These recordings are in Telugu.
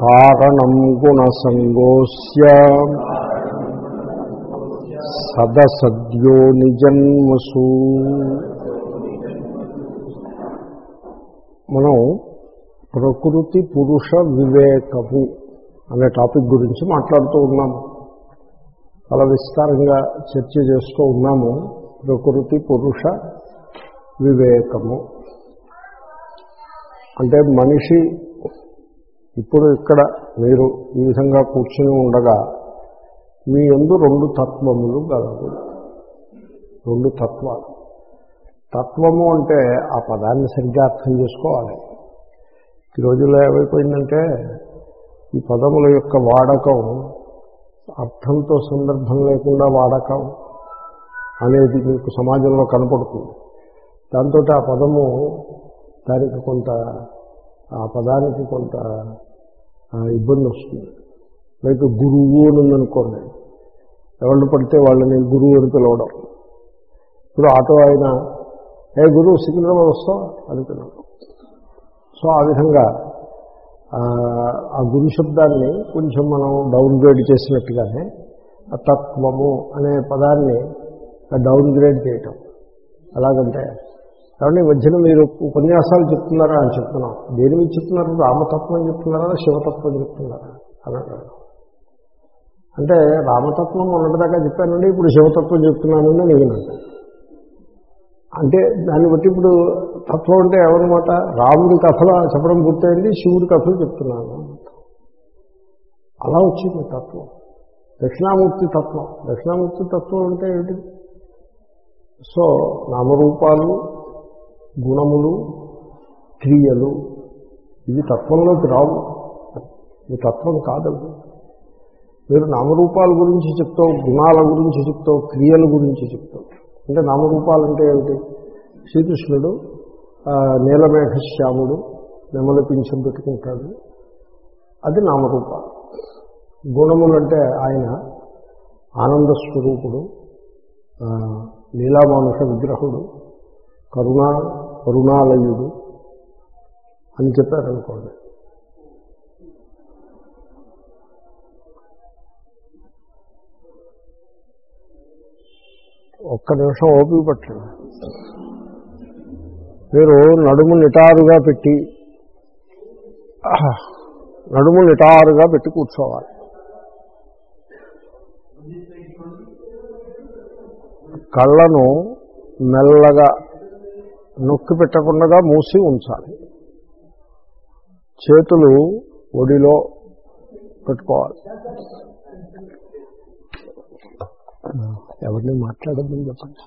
కారణం గుణసంగోస్య సదసద్యో నిజన్మసు మనం ప్రకృతి పురుష వివేకము అనే టాపిక్ గురించి మాట్లాడుతూ ఉన్నాము. చాలా విస్తారంగా చర్చ చేస్తూ ఉన్నాము. ప్రకృతి పురుష వివేకము. అంటే మనిషి ఇప్పుడు ఇక్కడ మీరు ఈ విధంగా కూర్చుని ఉండగా మీ ఎందు రెండు తత్వములు గలవు రెండు తత్వాలు. తత్వము అంటే ఆ పదాన్ని సరిగ్గా అర్థం చేసుకోవాలి. ఈ రోజుల్లో ఏమైపోయిందంటే ఈ పదముల యొక్క వాడకం అర్థంతో సందర్భం లేకుండా వాడకం అనేది మీకు సమాజంలో కనపడుతుంది. దాంతో ఆ పదము దానికి కొంత ఆ పదానికి కొంత ఇబ్బంది వస్తుంది. లైక్ గురువు అని ఉందనుకోండి ఎవరు పడితే వాళ్ళని గురువు అని పిలవడం. ఇప్పుడు ఆటో ఆయన ఏ గురువు సికింద్రాబాద్ వస్తావు? అని పిలవడం. సో ఆ విధంగా ఆ గురు శబ్దాన్ని కొంచెం మనం డౌన్ గ్రేడ్ చేసినట్టుగానే ఆ తత్వము అనే పదాన్ని డౌన్ గ్రేడ్ చేయటం. ఎలాగంటే కాబట్టి ఈ మధ్యన మీరు ఉపన్యాసాలు చెప్తున్నారా అని చెప్తున్నాం. దేని మీద చెప్తున్నారు? రామతత్వం చెప్తున్నారా? శివతత్వం చెప్తున్నారా? అని అంటే రామతత్వం మొన్నటిదాకా చెప్పానండి ఇప్పుడు శివతత్వం చెప్తున్నానండి నేను అంటే దాన్ని బట్టి ఇప్పుడు తత్వం అంటే ఎవరన్నమాట రాముడి కథలు చెప్పడం పూర్తయింది శివుడి కథలు చెప్తున్నాను. అలా వచ్చింది తత్వం. దక్షిణామూర్తి తత్వం. దక్షిణామూర్తి తత్వం అంటే ఏమిటి సో నామరూపాలు గుణములు క్రియలు ఇది తత్వంలోకి రావు. ఇది తత్వం కాదు మీరు నామరూపాల గురించి చెప్తావు గుణాల గురించి చెప్తావు క్రియల గురించి చెప్తావు. అంటే నామరూపాలు అంటే ఏమిటి? శ్రీకృష్ణుడు నీలమేఘశ్యాముడు నెమలి పింఛం పెట్టుకుంటాడు. అది నామరూపాలు గుణములంటే ఆయన ఆనంద స్వరూపుడు లీలామానుష విగ్రహుడు కరుణ కరుణాలయుడు అని చెప్పారనుకోండి. ఒక్క నిమిషం ఓపిక పట్టండి. మీరు నడుము నిటారుగా పెట్టి నడుము నిటారుగా పెట్టి కూర్చోవాలి. కళ్ళను మెల్లగా నొక్కి పెట్టకుండా మూసి ఉంచాలి. చేతులు ఒడిలో పెట్టుకోవాలి. ఎవరిని మాట్లాడద్దని చెప్పండి.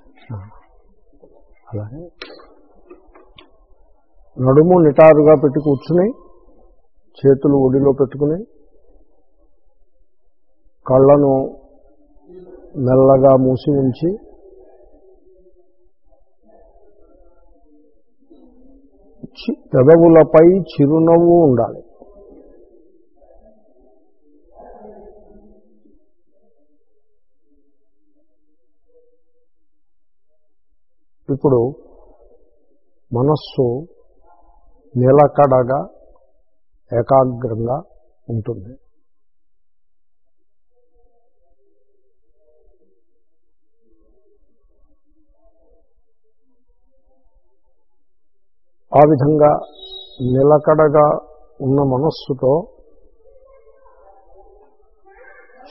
అలాగే. నడుము నిటారుగా పెట్టి కూర్చుని చేతులు ఒడిలో పెట్టుకుని కళ్ళను మెల్లగా మూసి ఉంచి పెదవులపై చిరునవ్వు ఉండాలి. ఇప్పుడు మనస్సు నిలకడగా ఏకాగ్రంగా ఉంటుంది. ఆ విధంగా నిలకడగా ఉన్న మనస్సుతో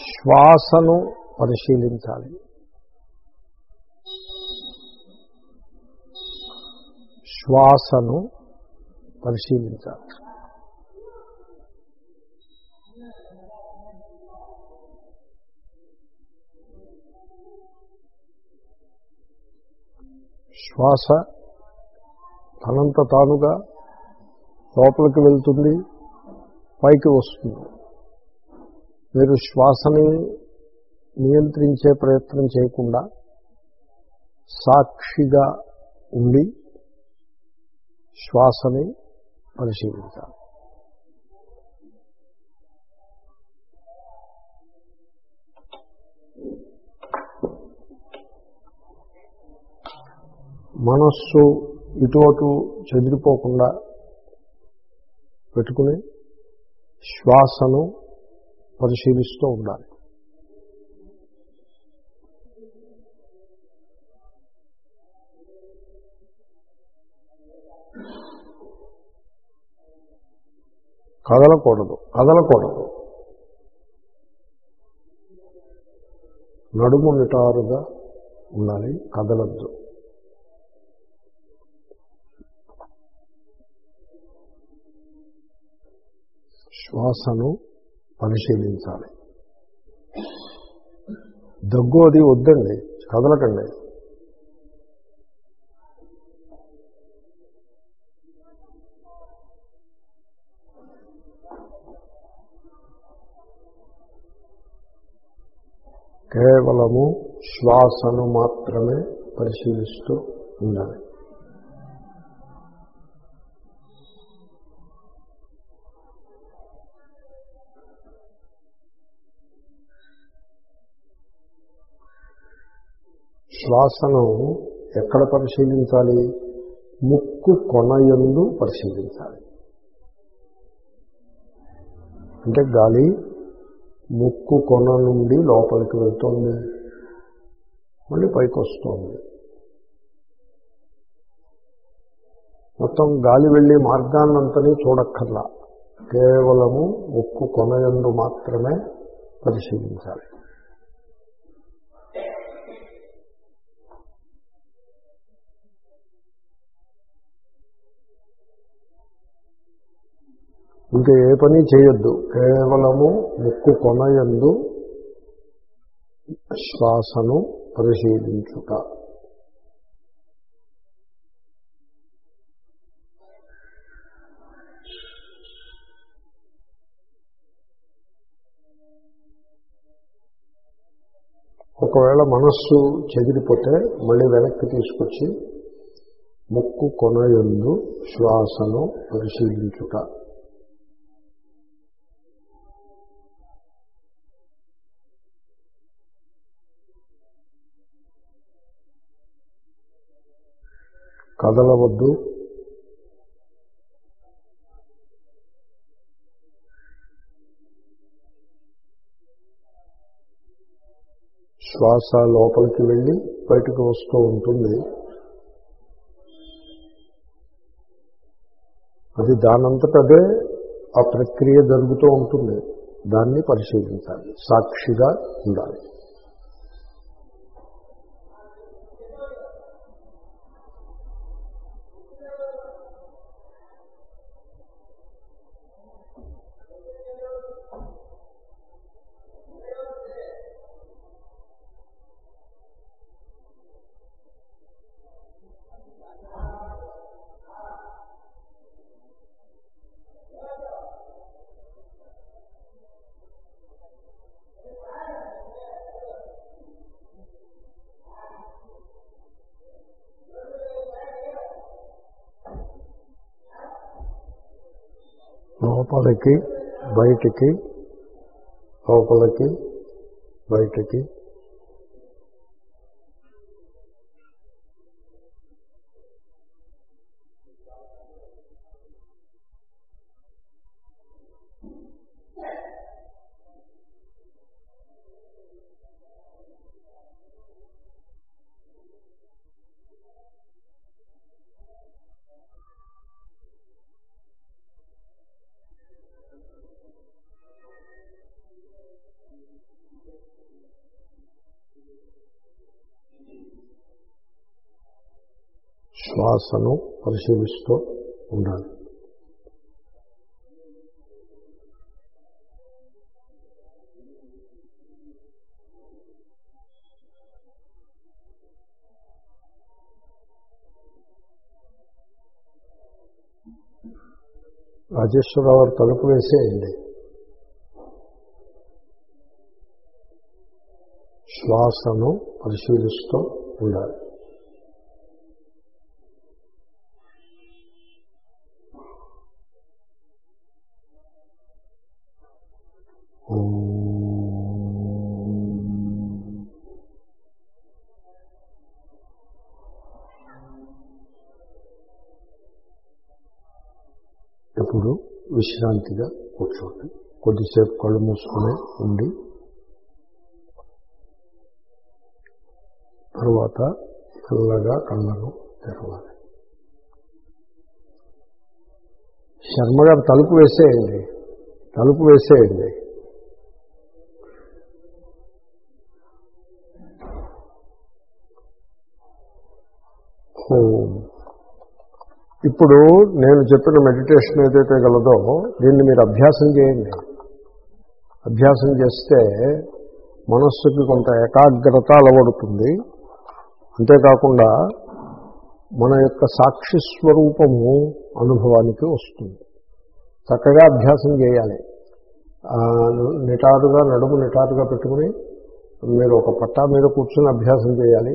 శ్వాసను పరిశీలించాలి. శ్వాసను పరిశీలించాలి. శ్వాస తనంత తానుగా లోపలికి వెళ్తుంది పైకి వస్తుంది. మీరు శ్వాసని నియంత్రించే ప్రయత్నం చేయకుండా సాక్షిగా ఉండి శ్వాసని పరిశీలించాలి. మనస్సు ఇటు అటు చెదిరిపోకుండా పెట్టుకుని శ్వాసను పరిశీలిస్తూ ఉండాలి. కదలకూడదు కదలకూడదు. నడుము నిటారుగా ఉండాలి కదలద్దు. శ్వాసను పరిశీలించాలి. దగ్గు అది వద్దండి కదలకండి కేవలము శ్వాసను మాత్రమే పరిశీలిస్తూ ఉండాలి. శ్వాసను ఎక్కడ పరిశీలించాలి? ముక్కు కొనయందు పరిశీలించాలి. అంటే గాలి ముక్కు కొన నుండి లోపలికి వెళ్తుంది. మళ్ళీ పైకి వస్తుంది మొత్తం గాలి వెళ్ళే మార్గాన్నంతని చూడక్కర్లా. కేవలము ముక్కు కొనయందు మాత్రమే పరిశీలించాలి. ఇంకా ఏ పని చేయొద్దు. కేవలము ముక్కు కొనయందు శ్వాసను పరిశీలించుట. ఒకవేళ మనస్సు చెదిరిపోతే మళ్ళీ వెనక్కి తీసుకొచ్చి ముక్కు కొనయందు శ్వాసను పరిశీలించుట. కదలవద్దు. శ్వాస లోపలికి వెళ్ళి బయటకు వస్తూ ఉంటుంది. అది దానంతటదే ఆ ప్రక్రియ జరుగుతూ ఉంటుంది. దాన్ని పరిశీలించాలి. సాక్షిగా ఉండాలి. లోపలికి బయటికి లోపలికి బయటికి. శ్వాసను పరిశీలిస్తూ ఉండాలి. రాజేశ్వరరావు గారు తలుపు వేసేయండి. శ్వాసను పరిశీలిస్తూ ఉండాలి. విశ్రాంతిగా కూర్చోండి. కొద్దిసేపు కళ్ళు మూసుకుని ఉండి తర్వాత తెల్లగా కళ్ళను తెరవాలి. శర్మ గారు తలుపు వేసేయండి. తలుపు వేసేయండి. ఓం ఇప్పుడు నేను చెప్పిన మెడిటేషన్ ఏదైతే గలదో దీన్ని మీరు అభ్యాసం చేయండి. అభ్యాసం చేస్తే మనస్సుకి కొంత ఏకాగ్రత అలవడుతుంది. అంతేకాకుండా మన యొక్క సాక్షి స్వరూపము అనుభవానికి వస్తుంది. చక్కగా అభ్యాసం చేయాలి. నిటారుగా నడుము నిటారుగా పెట్టుకుని మీరు ఒక పట్టా మీద కూర్చొని అభ్యాసం చేయాలి.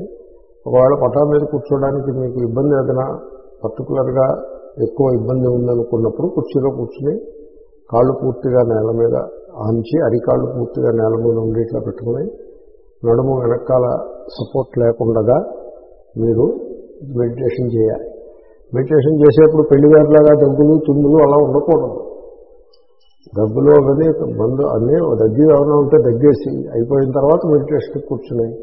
ఒకవేళ పట్టా మీద కూర్చోడానికి మీకు ఇబ్బంది ఏదైనా పర్టికులర్గా ఎక్కువ ఇబ్బంది ఉందనుకున్నప్పుడు కుర్చీలో కూర్చుని కాళ్ళు పూర్తిగా నేల మీద ఆంచి అరికాళ్ళు పూర్తిగా నేల మీద ఉండేట్లా పెట్టుకుని నడుము వెనకాల సపోర్ట్ లేకుండా మీరు మెడిటేషన్ చేయాలి. మెడిటేషన్ చేసేప్పుడు పెళ్ళిగారిలాగా దగ్గులు తుమ్ములు అలా ఉండకూడదు. దగ్గులు అవన్నీ మందు అన్నీ దగ్గు ఏమైనా ఉంటే దగ్గేసి అయిపోయిన తర్వాత మెడిటేషన్ కూర్చున్నాయి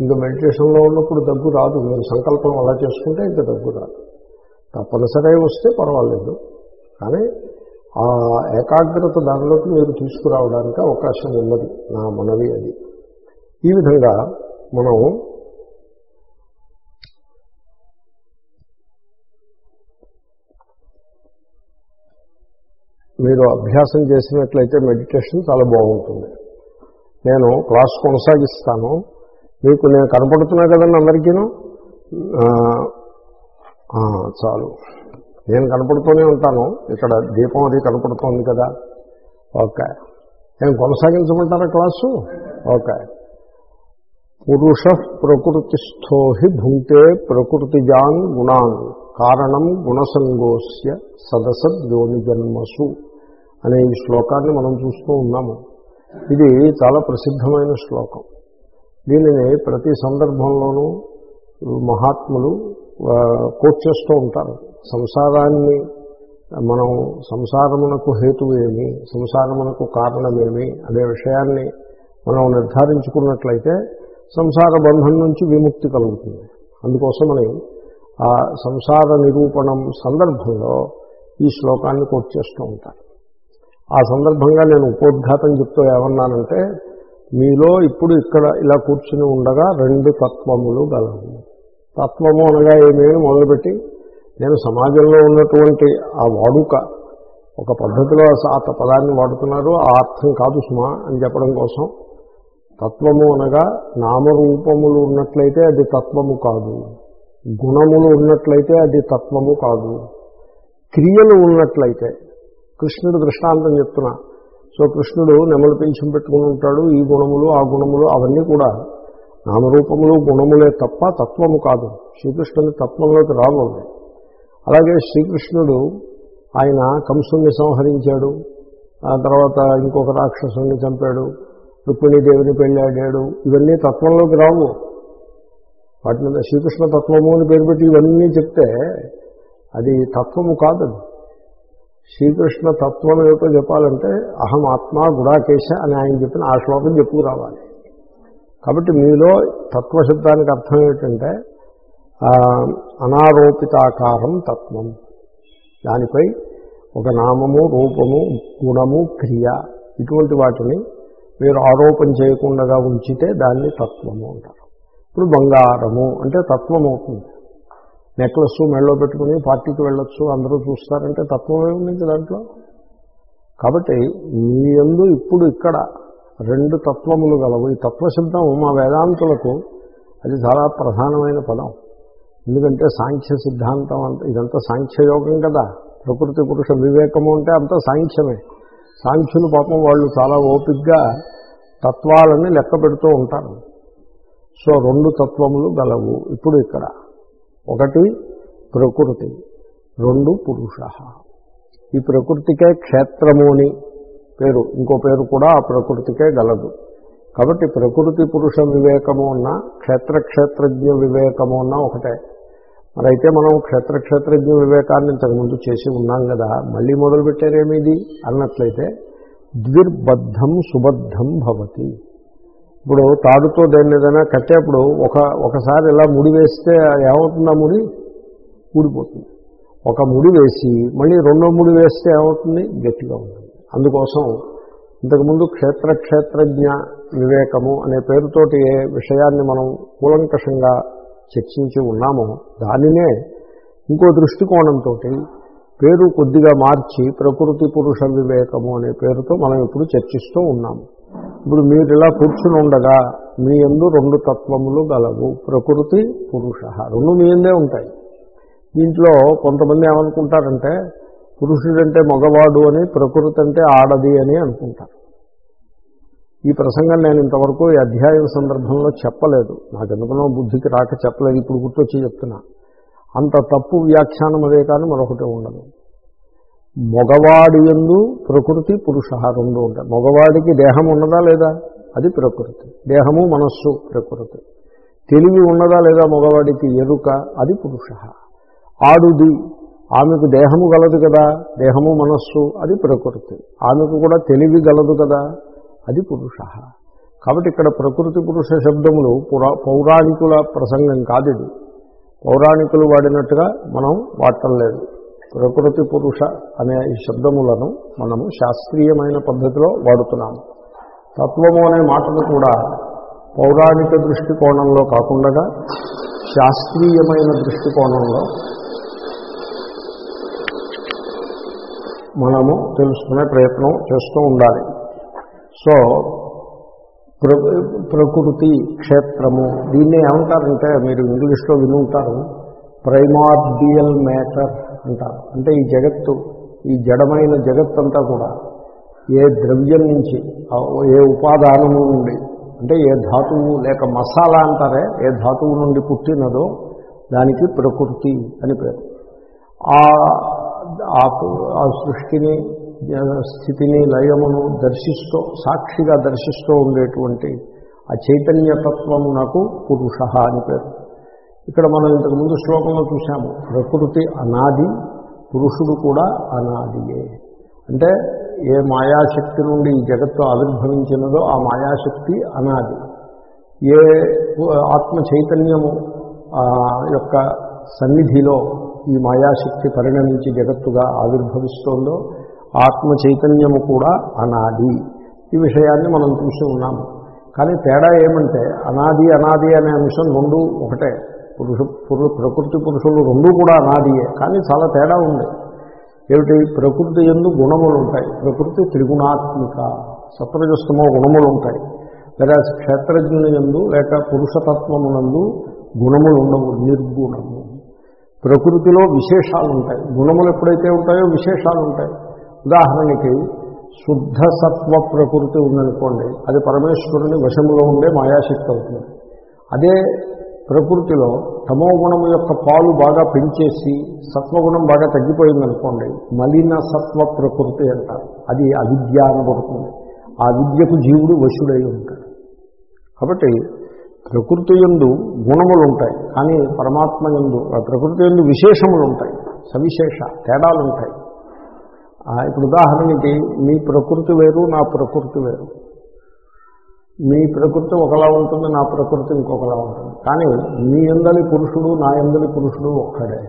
ఇంకా మెడిటేషన్లో ఉన్నప్పుడు దగ్గు రాదు. మీరు సంకల్పం అలా చేసుకుంటే ఇంకా దగ్గు రాదు. తప్పనిసరి వస్తే పర్వాలేదు. కానీ ఆ ఏకాగ్రత దానిలోకి మీరు తీసుకురావడానికి అవకాశం ఉన్నది. నా మనవి అది. ఈ విధంగా మనం మీరు అభ్యాసం చేసినట్లయితే మెడిటేషన్ చాలా బాగుంటుంది. నేను క్లాస్ కొనసాగిస్తాను. మీకు నేను కనపడుతున్నా కదండి అందరికీను? చాలు. నేను కనపడుతూనే ఉంటాను. ఇక్కడ దీపం అది కనపడుతోంది కదా. ఓకే. నేను కొనసాగించమంటారా క్లాసు? ఓకే. పురుష ప్రకృతిస్థో హి భుంక్తే ప్రకృతిజాన్ గుణాన్ కారణం గుణసంగోస్య సదసద్యోని జన్మసు అనే ఈ శ్లోకాన్ని మనం చూస్తూ ఉన్నాము. ఇది చాలా ప్రసిద్ధమైన శ్లోకం. దీనిని ప్రతి సందర్భంలోనూ మహాత్ములు కోట్ చేస్తూ ఉంటారు. సంసారాన్ని మనం సంసారమునకు హేతువు ఏమి సంసారమునకు కారణమేమి అనే విషయాన్ని మనం నిర్ధారించుకున్నట్లయితే సంసార బంధం నుంచి విముక్తి కలుగుతుంది. అందుకోసమని ఆ సంసార నిరూపణం సందర్భంలో ఈ శ్లోకాన్ని కోట్ చేస్తూ ఉంటారు. ఆ సందర్భంగా నేను ఉపోద్ఘాతం చెప్తూ ఏమన్నానంటే మీలో ఇప్పుడు ఇక్కడ ఇలా కూర్చుని ఉండగా రెండు తత్వములు గలవు. తత్వము అనగా ఏమేమి మొదలుపెట్టి నేను సమాజంలో ఉన్నటువంటి ఆ వాడుక ఒక పద్ధతిలో ఆ పదాన్ని వాడుతున్నారు ఆ అర్థం కాదు సుమా అని చెప్పడం కోసం. తత్వము అనగా నామరూపములు ఉన్నట్లయితే అది తత్వము కాదు. గుణములు ఉన్నట్లయితే అది తత్వము కాదు. క్రియలు ఉన్నట్లయితే కృష్ణుడు దృష్టాంతం చెప్తున్నా. సో కృష్ణుడు నెమలు పెంచి పెట్టుకుని ఉంటాడు ఈ గుణములు ఆ గుణములు అవన్నీ కూడా నామరూపములు గుణములే తప్ప తత్వము కాదు. శ్రీకృష్ణుని తత్వంలోకి రావు అలాగే శ్రీకృష్ణుడు ఆయన కంసుని సంహరించాడు. ఆ తర్వాత ఇంకొక రాక్షసుని చంపాడు. రుక్మిణీదేవిని పెళ్ళాడాడు ఇవన్నీ తత్వంలోకి రావు. వాటిని శ్రీకృష్ణ తత్వము అని పేరు పెట్టి ఇవన్నీ చెప్తే అది తత్వము కాదు శ్రీకృష్ణ తత్వం ఏమిటో చెప్పాలంటే అహం ఆత్మ గుడాకేశ అని ఆయన చెప్పిన ఆ శ్లోకం చెప్పుకు రావాలి. కాబట్టి మీలో తత్వశబ్దానికి అర్థం ఏమిటంటే అనారోపితాకారం తత్వం. దానిపై ఒక నామము రూపము గుణము క్రియ ఇటువంటి వాటిని మీరు ఆరోపణ చేయకుండా ఉంచితే దాన్ని తత్వము అంటారు. ఇప్పుడు బంగారము అంటే తత్వం అవుతుంది. నెక్లెస్ మెళ్ళో పెట్టుకుని పార్టీకి వెళ్ళొచ్చు అందరూ చూస్తారంటే తత్వమే ఉంది దాంట్లో? కాబట్టి మీ యందు ఇప్పుడు ఇక్కడ రెండు తత్వములు గలవు. ఈ తత్వశబ్దం మా వేదాంతులకు అది చాలా ప్రధానమైన పదం. ఎందుకంటే సాంఖ్య సిద్ధాంతం అంటే ఇదంతా సాంఖ్యయోగం కదా. ప్రకృతి పురుష వివేకము అంటే అంతా సాంఖ్యమే. సాంఖ్యులు పాపం వాళ్ళు చాలా ఓపిగ్గా తత్వాలని లెక్క పెడుతూ ఉంటారు. సో రెండు తత్వములు గలవు ఇప్పుడు ఇక్కడ. ఒకటి ప్రకృతి రెండు పురుష. ఈ ప్రకృతికే క్షేత్రము అని పేరు ఇంకో పేరు కూడా ఆ ప్రకృతికే గలదు. కాబట్టి ప్రకృతి పురుష వివేకము ఉన్న క్షేత్రక్షేత్రజ్ఞ వివేకము ఉన్న ఒకటే. మరి అయితే మనం క్షేత్రక్షేత్రజ్ఞ వివేకాన్ని ఇంతకుముందు చేసి ఉన్నాం కదా మళ్ళీ మొదలుపెట్టారేమిది? అన్నట్లయితే ద్విర్బద్ధం సుబద్ధం భవతి. ఇప్పుడు తాడుతో దాన్ని ఏదైనా కట్టేప్పుడు ఒక ఒకసారి ఇలా ముడి వేస్తే ఏమవుతుంది ఆ ముడి? ఊడిపోతుంది. ఒక ముడి వేసి మళ్ళీ రెండో ముడి వేస్తే ఏమవుతుంది? గట్టిగా ఉంటుంది. అందుకోసం ఇంతకుముందు క్షేత్ర క్షేత్రజ్ఞ వివేకము అనే పేరుతోటి ఏ విషయాన్ని మనం కూలంకషంగా చర్చించి ఉన్నామో దానినే ఇంకో దృష్టికోణంతో పేరు కొద్దిగా మార్చి ప్రకృతి పురుష వివేకము అనే పేరుతో మనం ఇప్పుడు చర్చిస్తూ ఉన్నాము. ఇప్పుడు మీరు ఇలా కూర్చుని ఉండగా మీ ఎందు రెండు తత్వములు గలవు ప్రకృతి పురుష. రెండు మీ ఎందే ఉంటాయి. దీంట్లో కొంతమంది ఏమనుకుంటారంటే పురుషుడంటే మగవాడు అని ప్రకృతి అంటే ఆడది అని అనుకుంటారు. ఈ ప్రసంగం నేను ఇంతవరకు ఈ అధ్యాయం సందర్భంలో చెప్పలేదు. నాకు ఎందుకనో బుద్ధికి రాక చెప్పలేదు. ఇప్పుడు గుర్తొచ్చి చెప్తున్నా. అంత తప్పు వ్యాఖ్యానం అదే కానీ మరొకటి ఉండదు. మగవాడి ఎందు ప్రకృతి పురుష రెండు ఉంటాయి. మగవాడికి దేహం ఉన్నదా లేదా? అది ప్రకృతి. దేహము మనస్సు ప్రకృతి. తెలివి ఉన్నదా లేదా? మగవాడికి ఎరుక అది పురుష ఆడుది ఆమెకు దేహము గలదు కదా దేహము మనస్సు అది ప్రకృతి. ఆమెకు కూడా తెలివి గలదు కదా అది పురుష. కాబట్టి ఇక్కడ ప్రకృతి పురుష శబ్దములు పురా పౌరాణికుల ప్రసంగం కాదు ఇది. పౌరాణికులు వాడినట్టుగా మనం వాడటం లేదు. ప్రకృతి పురుష అనే ఈ శబ్దములను మనము శాస్త్రీయమైన పద్ధతిలో వాడుతున్నాము. తత్వము అనే మాటను కూడా పౌరాణిక దృష్టికోణంలో కాకుండా శాస్త్రీయమైన దృష్టికోణంలో మనము తెలుసుకునే ప్రయత్నం చేస్తూ ఉండాలి. సో ప్ర ప్రకృతి క్షేత్రము దీన్ని ఏమంటారంటే మీరు ఇంగ్లీష్లో విని ఉంటారు ప్రైమార్డియల్ మ్యాటర్ అంటారు. అంటే ఈ జగత్తు ఈ జడమైన జగత్తంతా కూడా ఏ ద్రవ్యం నుంచి ఏ ఉపాదానము నుండి అంటే ఏ ధాతువు లేక మసాలా అంటారే ఏ ధాతువు నుండి పుట్టినదో దానికి ప్రకృతి అని పేరు. ఆ ఆ సృష్టిని స్థితిని లయమును దర్శిస్తూ సాక్షిగా దర్శిస్తూ ఉండేటువంటి ఆ చైతన్యతత్వమునకు పురుష అని పేరు. ఇక్కడ మనం ఇంతకుముందు శ్లోకంలో చూసాము ప్రకృతి అనాది పురుషుడు కూడా అనాదియే. అంటే ఏ మాయాశక్తి నుండి ఈ జగత్తు ఆవిర్భవించినదో ఆ మాయాశక్తి అనాది. ఏ ఆత్మ చైతన్యము యొక్క సన్నిధిలో ఈ మాయాశక్తి పరిణమించి జగత్తుగా ఆవిర్భవిస్తోందో ఆత్మ చైతన్యము కూడా అనాది. ఈ విషయాన్ని మనం చూసి ఉన్నాము కానీ తేడా ఏమంటే అనాది అనాది అనే అంశం రెండు ఒకటే. పురుష పురు ప్రకృతి పురుషులు రెండూ కూడా అనాదియే. కానీ చాలా తేడా ఉంది. ఏమిటి? ప్రకృతి ఎందు గుణములు ఉంటాయి. ప్రకృతి త్రిగుణాత్మిక సత్వజస్తమో గుణములు ఉంటాయి. లేదా క్షేత్రజ్ఞుని ఎందు లేక పురుషతత్వమునందు గుణములు ఉండవు నిర్గుణము. ప్రకృతిలో విశేషాలు ఉంటాయి గుణములు ఎప్పుడైతే ఉంటాయో విశేషాలు ఉంటాయి ఉదాహరణకి శుద్ధ సత్వ ప్రకృతి ఉందనుకోండి అది పరమేశ్వరుని వశములో ఉండే మాయాశక్తి అవుతుంది అదే ప్రకృతిలో తమో గుణం యొక్క పాలు బాగా పెంచేసి సత్వగుణం బాగా తగ్గిపోయిందనుకోండి మలిన సత్వ ప్రకృతి అంటారు. అది అవిద్య అనబడుతుంది. ఆ విద్యకు జీవుడు వశుడై ఉంటాడు. కాబట్టి ప్రకృతి ఎందు గుణములు ఉంటాయి కానీ పరమాత్మ ఎందు ప్రకృతి ఎందు విశేషములు ఉంటాయి సవిశేష తేడాలు ఉంటాయి ఇప్పుడు ఉదాహరణకి మీ ప్రకృతి వేరు నా ప్రకృతి వేరు. మీ ప్రకృతి ఒకలా ఉంటుంది నా ప్రకృతి ఇంకొకలా ఉంటుంది. కానీ మీ ఎందలి పురుషుడు నా ఎందలి పురుషుడు ఒక్కడే.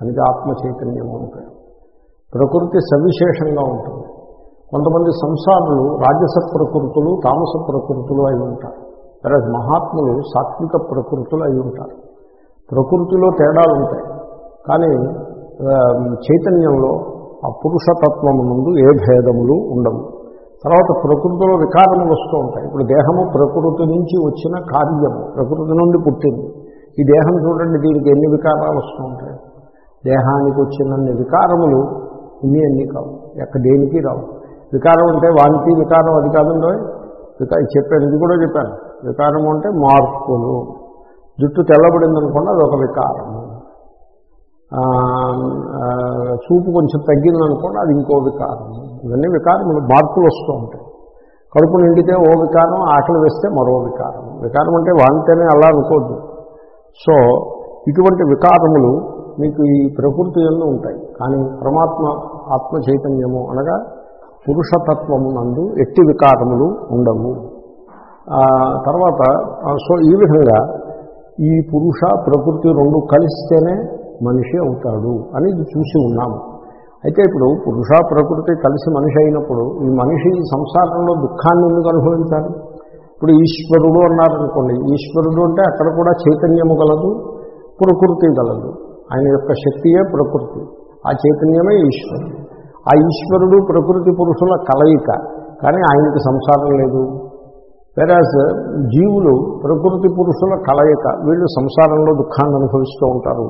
అనేది ఆత్మ చైతన్యం ఉంటాయి ప్రకృతి సవిశేషంగా ఉంటుంది. కొంతమంది సంసారులు రాజస ప్రకృతులు తామస ప్రకృతులు అయి ఉంటారు. సరే మహాత్ములు సాత్విక ప్రకృతులు అయి ఉంటారు. ప్రకృతిలో తేడాలు ఉంటాయి. కానీ చైతన్యంలో ఆ పురుషతత్వము నుండి ఏ భేదములు ఉండవు. తర్వాత ప్రకృతిలో వికారములు వస్తూ ఉంటాయి. ఇప్పుడు దేహము ప్రకృతి నుంచి వచ్చిన కార్యము ప్రకృతి నుండి పుట్టింది. ఈ దేహం చూడండి దీనికి ఎన్ని వికారాలు వస్తూ ఉంటాయి? దేహానికి వచ్చినన్ని వికారములు ఇన్ని అన్ని కావు. ఎక్కడ దేనికి రావు. వికారం అంటే వానికి వికారం అది కాదండో వికా చెప్పాను ఇది కూడా చెప్పాను. వికారం అంటే మార్పులు. జుట్టు తెల్లబడింది అనుకోండి అది ఒక వికారము చూపు కొంచెం తగ్గింది అనుకోండి అది ఇంకో వికారం ఇవన్నీ వికారములు మార్పులు వస్తూ ఉంటాయి. కడుపు నిండితే ఓ వికారం ఆకలి వేస్తే మరో వికారం. వికారం అంటే వాంతేనే అలా అనుకోద్దు. సో ఇటువంటి వికారములు మీకు ఈ ప్రకృతి ఎందు ఉంటాయి. కానీ పరమాత్మ ఆత్మ చైతన్యము అనగా పురుషతత్వము నందు ఎట్టి వికారములు ఉండవు. తర్వాత సో ఈ విధంగా ఈ పురుష ప్రకృతి రెండు కలిస్తేనే మనిషి అవుతాడు అని ఇది చూసి ఉన్నాము. అయితే ఇప్పుడు పురుష ప్రకృతి కలిసి మనిషి అయినప్పుడు ఈ మనిషి ఈ సంసారంలో దుఃఖాన్ని ఎందుకు అనుభవించాలి? ఇప్పుడు ఈశ్వరుడు అన్నారనుకోండి ఈశ్వరుడు అంటే అక్కడ కూడా చైతన్యము గలదు ప్రకృతి గలదు. ఆయన యొక్క శక్తియే ప్రకృతి ఆ చైతన్యమే ఈశ్వరుడు. ఆ ఈశ్వరుడు ప్రకృతి పురుషుల కలయిక కానీ ఆయనకి సంసారం లేదు. వెరాజ్ జీవులు ప్రకృతి పురుషుల కలయిక వీళ్ళు సంసారంలో దుఃఖాన్ని అనుభవిస్తూ ఉంటారు.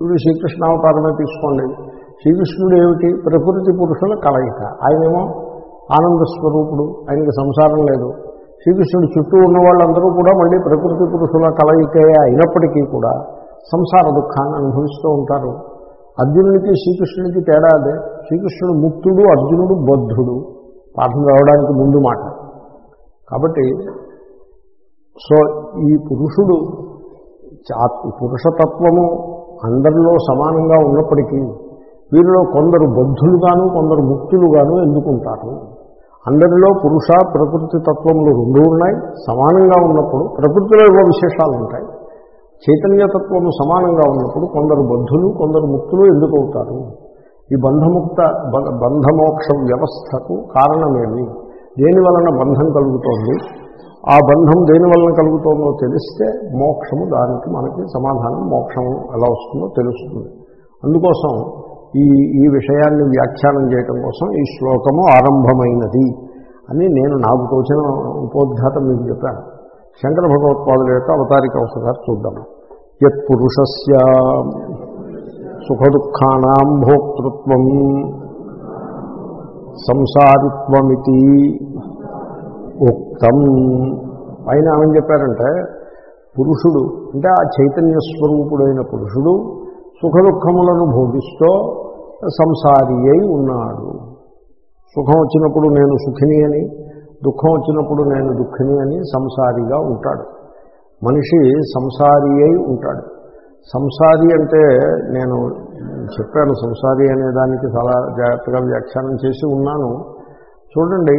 వీళ్ళు శ్రీకృష్ణావతారమే తీసుకోండి. శ్రీకృష్ణుడు ఏమిటి? ప్రకృతి పురుషుల కలయిక. ఆయనేమో ఆనంద స్వరూపుడు ఆయనకి సంసారం లేదు. శ్రీకృష్ణుడు చుట్టూ ఉన్న వాళ్ళందరూ కూడా మళ్ళీ ప్రకృతి పురుషుల కలయికే అయినప్పటికీ కూడా సంసార దుఃఖాన్ని అనుభవిస్తూ ఉంటారు. అర్జునుడికి శ్రీకృష్ణుడికి తేడా అదే. శ్రీకృష్ణుడు ముక్తుడు అర్జునుడు బద్ధుడు. పాఠం రావడానికి ముందు మాట. కాబట్టి సో ఈ పురుషుడు పురుషతత్వము అందరిలో సమానంగా ఉన్నప్పటికీ వీరిలో కొందరు బద్ధులుగాను కొందరు ముక్తులుగాను ఎందుకుంటారు? అందరిలో పురుష ప్రకృతి తత్వములు రెండు ఉన్నాయి సమానంగా ఉన్నప్పుడు ప్రకృతిలో ఏవో విశేషాలు ఉంటాయి. చైతన్యతత్వము సమానంగా ఉన్నప్పుడు కొందరు బద్ధులు కొందరు ముక్తులు ఎందుకు అవుతారు ఈ బంధముక్త బంధమోక్ష వ్యవస్థకు కారణమేమి? దేని వలన బంధం కలుగుతోంది? ఆ బంధం దేని వలన కలుగుతోందో తెలిస్తే మోక్షము దానికి మనకి సమాధానం మోక్షము ఎలా వస్తుందో తెలుస్తుంది. అందుకోసం ఈ ఈ విషయాన్ని వ్యాఖ్యానం చేయటం కోసం ఈ శ్లోకము ఆరంభమైనది అని నేను నాకు తోచిన ఉపోద్ఘాతం మీకు చెప్పాను. శంకర భగవత్పాదుల యొక్క అవతారిక ఒకసారి చూద్దాం. యత్పురుషస్య సుఖదుఖానాం భోక్తృత్వం సంసారిత్వమితి ఉక్తం. పైన ఏమని చెప్పారంటే పురుషుడు అంటే ఆ చైతన్య స్వరూపుడైన పురుషుడు సుఖదుఖములను భోగిస్తూ సంసారి అయి ఉన్నాడు. సుఖం వచ్చినప్పుడు నేను సుఖిని అని దుఃఖం వచ్చినప్పుడు నేను దుఃఖిని అని సంసారిగా ఉంటాడు. మనిషి సంసారి అయి ఉంటాడు. సంసారి అంటే నేను చెప్పాను సంసారి అనే దానికి చాలా జాగ్రత్తగా వ్యాఖ్యానం చేసి ఉన్నాను. చూడండి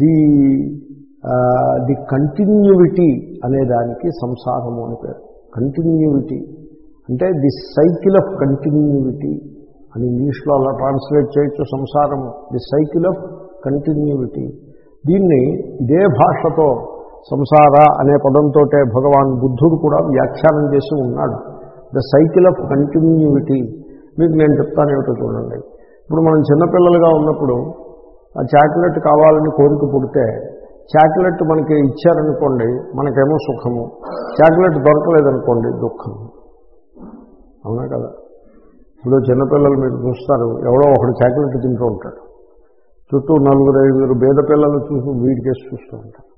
ది ది కంటిన్యూవిటీ అనే దానికి సంసారము అని పేరు. కంటిన్యూవిటీ అంటే ది సైకిల్ ఆఫ్ కంటిన్యూవిటీ అని ఇంగ్లీష్లో అలా ట్రాన్స్లేట్ చేయొచ్చు సంసారము. ది సైకిల్ ఆఫ్ కంటిన్యూవిటీ దీన్ని ఇదే భాషతో సంసార అనే పదంతో భగవాన్ బుద్ధుడు కూడా వ్యాఖ్యానం చేసి ఉన్నాడు. The cycle of continuity. మీకు నేను చెప్తాను ఏమిటో చూడండి. ఇప్పుడు మనం చిన్నపిల్లలుగా ఉన్నప్పుడు ఆ చాక్లెట్ కావాలని కోరిక పుడితే చాక్లెట్ మనకి ఇచ్చారనుకోండి మనకేమో సుఖము. చాక్లెట్ దొరకలేదనుకోండి దుఃఖము అవునా కదా? ఇప్పుడు చిన్నపిల్లలు మీరు చూస్తారు ఎవడో ఒకడు చాక్లెట్ తింటూ ఉంటాడు. చుట్టూ నలుగురు ఐదుగురు బేద పిల్లలు చూసి వీడికేసి చూస్తూ ఉంటారు.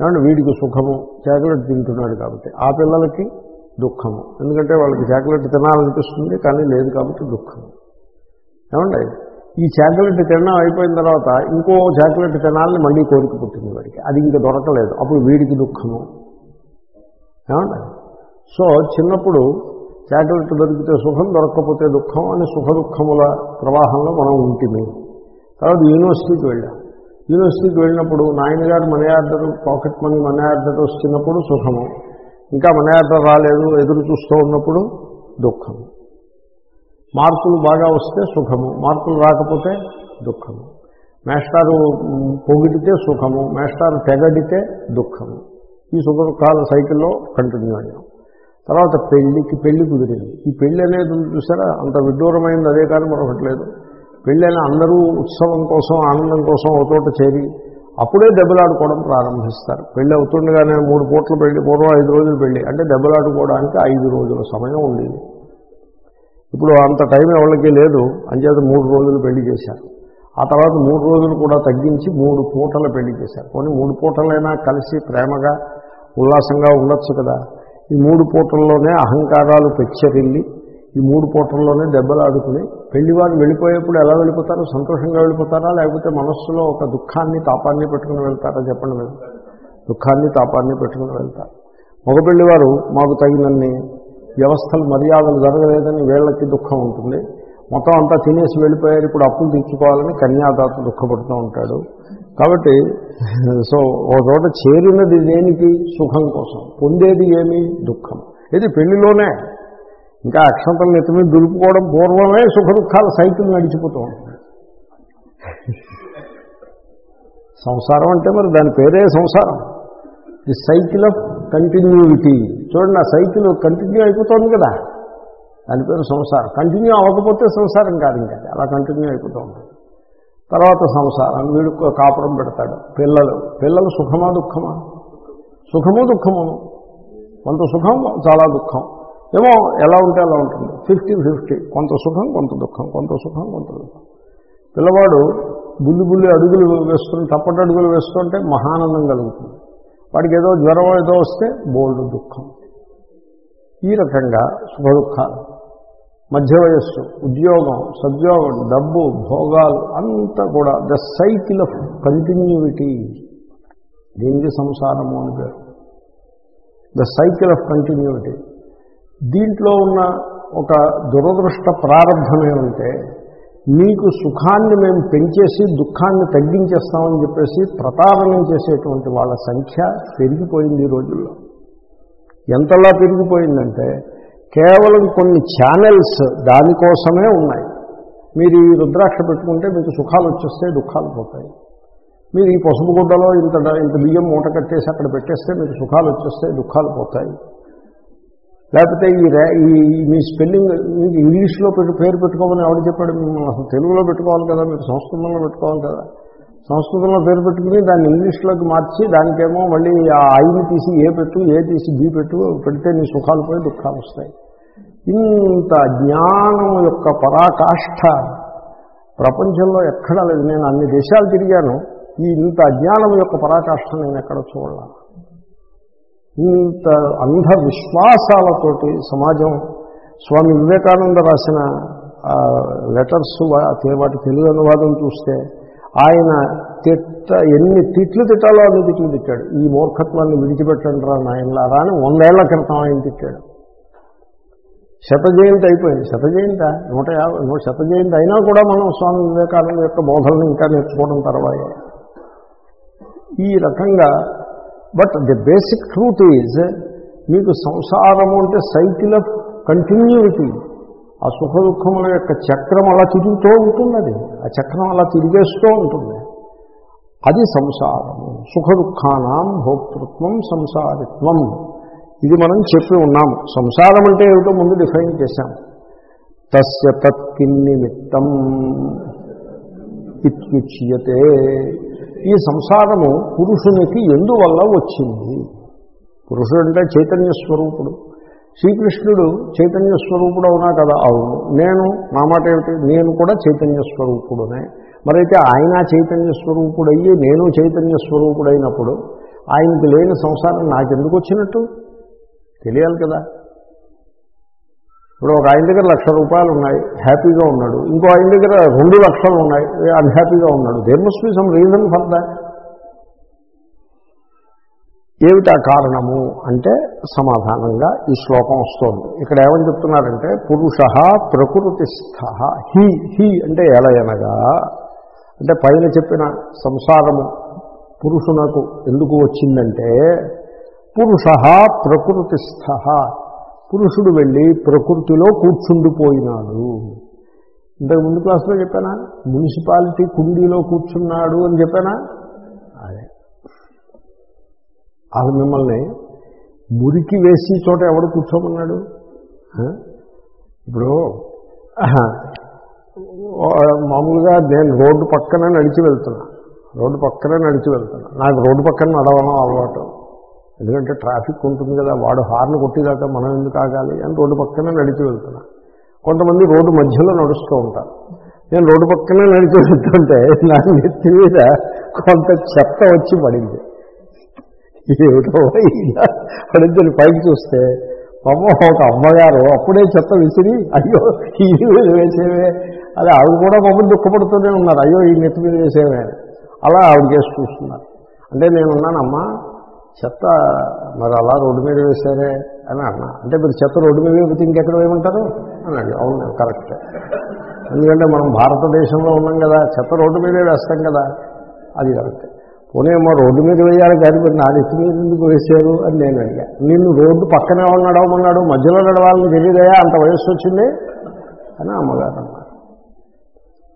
కాబట్టి వీడికి సుఖము చాక్లెట్ తింటున్నాడు కాబట్టి. ఆ పిల్లలకి దుఃఖము. ఎందుకంటే వాళ్ళకి చాక్లెట్ తినాలనిపిస్తుంది కానీ లేదు కాబట్టి దుఃఖం ఏమండి? ఈ చాక్లెట్ తినడం అయిపోయిన తర్వాత ఇంకో చాక్లెట్ తినాలని మళ్ళీ కోరిక పుట్టింది వాడికి. అది ఇంకా దొరకలేదు. అప్పుడు వీడికి దుఃఖము. ఏమండి? సో చిన్నప్పుడు చాక్లెట్ దొరికితే సుఖం దొరకకపోతే దుఃఖం అని సుఖ దుఃఖముల ప్రవాహంలో మనం ఉంటుంది తర్వాత యూనివర్సిటీకి వెళ్ళాం. యూనివర్సిటీకి వెళ్ళినప్పుడు నాయనగారు money order pocket money money order వచ్చినప్పుడు సుఖము. ఇంకా మనీ రాలేదు ఎదురు చూస్తూ ఉన్నప్పుడు దుఃఖము మార్కులు బాగా వస్తే సుఖము మార్కులు రాకపోతే దుఃఖము. మేస్టారు పొగిడితే సుఖము మేస్టారు తెగడితే దుఃఖము. ఈ సుఖ దుఃఖాల సైకిల్లో కంటిన్యూ అయ్యాం. తర్వాత పెళ్ళికి పెళ్ళి కుదిరింది. ఈ పెళ్ళి అనేది చూసారా? అంత విడ్డూరమైంది అదే కానీ మరొకటి లేదు. పెళ్ళైన అందరూ ఉత్సవం కోసం ఆనందం కోసం ఒక చోట చేరి అప్పుడే దెబ్బలాడుకోవడం ప్రారంభిస్తారు. పెళ్ళి అవుతుండగానే మూడు పూట్ల పెళ్ళి పూర్వం ఐదు రోజులు పెళ్ళి. అంటే దెబ్బలాడుకోవడానికి ఐదు రోజుల సమయం ఉండేది. ఇప్పుడు అంత టైం ఎవరికి లేదు. అంచేత మూడు రోజులు పెళ్ళి చేశారు. ఆ తర్వాత మూడు రోజులు కూడా తగ్గించి మూడు పూటల పెళ్ళి చేశారు. కొన్ని మూడు పూటలైనా కలిసి ప్రేమగా ఉల్లాసంగా ఉండొచ్చు కదా. ఈ మూడు పూటల్లోనే అహంకారాలు పెచ్చరిల్లి ఈ మూడు పూటల్లోనే దెబ్బలు ఆడుకుని పెళ్ళివారు వెళ్ళిపోయేప్పుడు ఎలా వెళ్ళిపోతారు? సంతోషంగా వెళ్ళిపోతారా? లేకపోతే మనస్సులో ఒక దుఃఖాన్ని తాపాన్ని పెట్టుకుని వెళ్తారా? చెప్పండి మీరు. దుఃఖాన్ని తాపాన్ని పెట్టుకుని వెళ్తారు. మగ పెళ్ళివారు మాకు తగినన్ని వ్యవస్థలు మర్యాదలు జరగలేదని వీళ్ళకి దుఃఖం ఉంటుంది. మొత్తం అంతా తినేసి వెళ్ళిపోయారు. ఇప్పుడు అప్పులు తీర్చుకోవాలని కన్యాదాత దుఃఖపడుతూ ఉంటాడు. కాబట్టి సో ఒక చోట చేరినది దేనికి? సుఖం కోసం. పొందేది ఏమి? దుఃఖం. ఇది పెళ్ళిలోనే. ఇంకా అక్షంతలు నెత్తి మీద దులుపుకోవడం పూర్వమే సుఖ దుఃఖాల సైకిల్ నడిచిపోతూ ఉంటుంది సంసారం అంటే మరి దాని పేరే సంసారం. The cycle of continuity. చూడండి ఆ సైకిల్ కంటిన్యూ అయిపోతుంది కదా. దాని పేరు సంసారం. కంటిన్యూ అవ్వకపోతే సంసారం కాదు ఇంకా. అలా కంటిన్యూ అయిపోతూ ఉంటుంది. తర్వాత సంసారం. వీడు కాపురం పెడతాడు. పిల్లలు. పిల్లలు సుఖమా దుఃఖమా? సుఖము దుఃఖము? కొంత సుఖం చాలా దుఃఖం. ఏమో ఎలా ఉంటే అలా ఉంటుంది. Fifty fifty. కొంత సుఖం కొంత దుఃఖం కొంత సుఖం కొంత దుఃఖం. పిల్లవాడు బుల్లి బుల్లి అడుగులు వేసుకుని తప్పటి అడుగులు వేస్తుంటే మహానందం కలుగుతుంది. వాడికి ఏదో జ్వరం ఏదో వస్తే బోల్డ్ దుఃఖం. ఈ రకంగా సుఖ దుఃఖాలు మధ్య వయస్సు ఉద్యోగం సద్యోగం డబ్బు భోగాలు అంతా కూడా ద సైకిల్ ఆఫ్ కంటిన్యూటీ. దీనికి సంసారము అని పేరు? The cycle of continuity. దీంట్లో ఉన్న ఒక దురదృష్ట ప్రారంభమే ఉంటే మీకు సుఖాన్ని మేము పెంచేసి దుఃఖాన్ని తగ్గించేస్తామని చెప్పేసి ప్రతారణం చేసేటువంటి వాళ్ళ సంఖ్య పెరిగిపోయింది ఈ రోజుల్లో. ఎంతలా పెరిగిపోయిందంటే కేవలం కొన్ని ఛానల్స్ దానికోసమే ఉన్నాయి. మీరు ఈ రుద్రాక్ష పెట్టుకుంటే మీకు సుఖాలు వచ్చేస్తే దుఃఖాలు పోతాయి. మీరు ఈ పసుపు గుడ్డలో ఇంత ఇంత బియ్యం మూట కట్టేసి అక్కడ పెట్టేస్తే మీకు సుఖాలు వచ్చేస్తే దుఃఖాలు పోతాయి. లేకపోతే ఈ రే- ఈ మీ స్పెల్లింగ్ మీకు ఇంగ్లీష్లో పెట్టు పేరు పెట్టుకోమని ఎవరు చెప్పాడు? మిమ్మల్ని అసలు తెలుగులో పెట్టుకోవాలి కదా మీరు సంస్కృతంలో పెట్టుకోవాలి కదా. సంస్కృతంలో పేరు పెట్టుకుని దాన్ని ఇంగ్లీష్లోకి మార్చి దానికేమో మళ్ళీ ఆ ఐని తీసి ఏ పెట్టు ఏ తీసి బి పెట్టు పెడితే నీ సుఖాలు పోయి దుఃఖాలు వస్తాయి. ఇంత జ్ఞానం యొక్క పరాకాష్ఠ ప్రపంచంలో ఎక్కడా లేదు. నేను అన్ని దేశాలు తిరిగాను. ఈ ఇంత అజ్ఞానం యొక్క పరాకాష్ఠ నేను ఎక్కడ చూడాలి? ఇంత అంధ విశ్వాసాలతోటి సమాజం స్వామి వివేకానంద రాసిన లెటర్స్ వాటి తెలుగు అనువాదం చూస్తే ఆయన తిట్ట ఎన్ని తిట్లు తిట్టాలో అన్ని తిట్లు తిట్టాడు. ఈ మూర్ఖత్వాన్ని విడిచిపెట్టండి రా నాయనలారా అని వందేళ్ళ క్రితం ఆయన తిట్టాడు. శతజయంతి అయిపోయింది. శతజయంత నూట యాభై నూట శతజయంతి అయినా కూడా మనం స్వామి వివేకానంద యొక్క బోధనలు ఇంకా నేర్చుకోవడం తర్వాత ఈ రకంగా but the basic truth is మీకు సంసారము అంటే సైకిల్ ఆఫ్ కంటిన్యూటీ. ఆ సుఖ దుఃఖముల యొక్క చక్రం అలా తిరుగుతూ ఉంటుంది ఆ చక్రం అలా తిరిగేస్తూ ఉంటుంది. అది సంసారము. సుఖ దుఃఖానాం భోక్తృత్వం సంసారిత్వం. ఇది మనం చెప్పి ఉన్నాము. సంసారం అంటే ఏమిటో ముందు డిఫైన్ చేశాం తస్య తత్కిన్నిమిత్తం ఇత్యుచ్యతే. ఈ సంసారము పురుషునికి ఎందువల్ల వచ్చింది? పురుషుడు అంటే చైతన్య స్వరూపుడు. శ్రీకృష్ణుడు చైతన్య స్వరూపుడు అవునా కదా? అవును. నేను నా మాట ఏమిటి? నేను కూడా చైతన్య స్వరూపుడునే. మరైతే ఆయన చైతన్య స్వరూపుడయ్యి నేను చైతన్య స్వరూపుడైనప్పుడు ఆయనకి లేని సంసారం నాకెందుకు వచ్చినట్టు? తెలియాలి కదా. ఇప్పుడు ఒక ఆయన దగ్గర లక్ష రూపాయలు ఉన్నాయి హ్యాపీగా ఉన్నాడు. ఇంకో ఆయన దగ్గర రెండు లక్షలు ఉన్నాయి అన్హ్యాపీగా ఉన్నాడు. There must be some reason for that ఏమిటా కారణము అంటే సమాధానంగా ఈ శ్లోకం వస్తోంది. ఇక్కడ ఏమని చెప్తున్నారంటే పురుష ప్రకృతిస్థ హి హి అంటే ఎలయనగా. అంటే పైన చెప్పిన సంసారము పురుషునకు ఎందుకు వచ్చిందంటే పురుష ప్రకృతిస్థ పురుషుడు వెళ్ళి ప్రకృతిలో కూర్చుండిపోయినాడు. ఇంతకు ముందు క్లాస్లో చెప్పానా? మున్సిపాలిటీ కుండీలో కూర్చున్నాడు అని చెప్పానా? అదే. అది మిమ్మల్ని మురికి వేసి చోట ఎవడు కూర్చోమన్నాడు? ఇప్పుడు మామూలుగా నేను రోడ్డు పక్కన నడిచి వెళ్తున్నా. రోడ్డు పక్కనే నడిచి వెళ్తున్నా. నాకు రోడ్డు పక్కన నడవడం అలవాటు. ఎందుకంటే ట్రాఫిక్ ఉంటుంది కదా వాడు హార్న్ కొట్టేదాకా మనం ఎందుకు ఆగాలి అని రోడ్డు పక్కనే నడిచి వెళ్తున్నా. కొంతమంది రోడ్డు మధ్యలో నడుస్తూ ఉంటారు. నేను రోడ్డు పక్కనే నడిచి వెళ్తుంటే నా నెత్తి మీద కొంత చెత్త వచ్చి పడింది. ఏమిటో ఇలా పడిందని పైకి చూస్తే అమ్మ ఒక అమ్మగారు అప్పుడే చెత్త విసిరి అయ్యో ఈ మీద వేసేవే అదే ఆవిడ కూడా మమ్మల్ని దుఃఖపడుతూనే ఉన్నారు. అయ్యో ఈ నెత్తి మీద వేసేవే అలా ఆవిడ చేసి చూస్తున్నారు. అంటే నేనున్నానమ్మా చెత్త మరి అలా రోడ్డు మీద వేశారే అని అన్నా. అంటే మీరు చెత్త రోడ్డు మీద వేపితే ఇంకెక్కడ వేయమంటారు? అన్నాడు అవును కరెక్ట్. ఎందుకంటే మనం భారతదేశంలో ఉన్నాం కదా చెత్త రోడ్డు మీదే వేస్తాం కదా. అది కరెక్ట్. పోనీ రోడ్డు మీద వేయాలి కానీ మీరు నా నెత్తి మీద ఎందుకు వేశారు అని నేను అడిగా. నిన్ను రోడ్డు పక్కనే నడవమన్నాడు మధ్యలో నడవాలని తెలియదయా? అంత వయస్సు వచ్చింది? అని అమ్మగారు అన్నారు.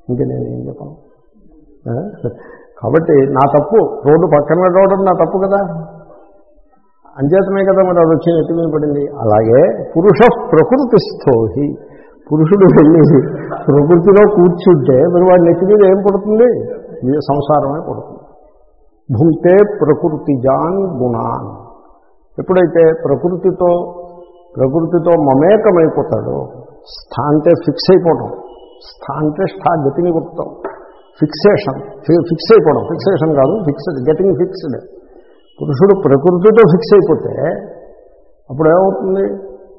ఇంక నేను ఏం చెప్పను? కాబట్టి నా తప్పు రోడ్డు పక్కన నడవడం నా తప్పు కదా. అంచేతనే కదా మరి అది వచ్చి నెత్తి మీద పడింది. అలాగే పురుష ప్రకృతిస్థోహి. పురుషుడు వెళ్ళి ప్రకృతిలో కూర్చుంటే మరి వాడి నెత్తి మీద ఏం పడుతుంది? ఇది సంసారమే పడుతుంది. భుంతే ప్రకృతిజాన్ గుణాన్. ఎప్పుడైతే ప్రకృతితో ప్రకృతితో మమేకమైపోతాడో స్థా అంటే ఫిక్స్ అయిపోవడం స్థా అంటే స్థా గతిని గుర్తాం ఫిక్సేషన్ ఫిక్స్ అయిపోవడం ఫిక్సేషన్ కాదు ఫిక్స్డ్ గెటింగ్ ఫిక్స్డ్. పురుషుడు ప్రకృతితో ఫిక్స్ అయిపోతే అప్పుడు ఏమవుతుంది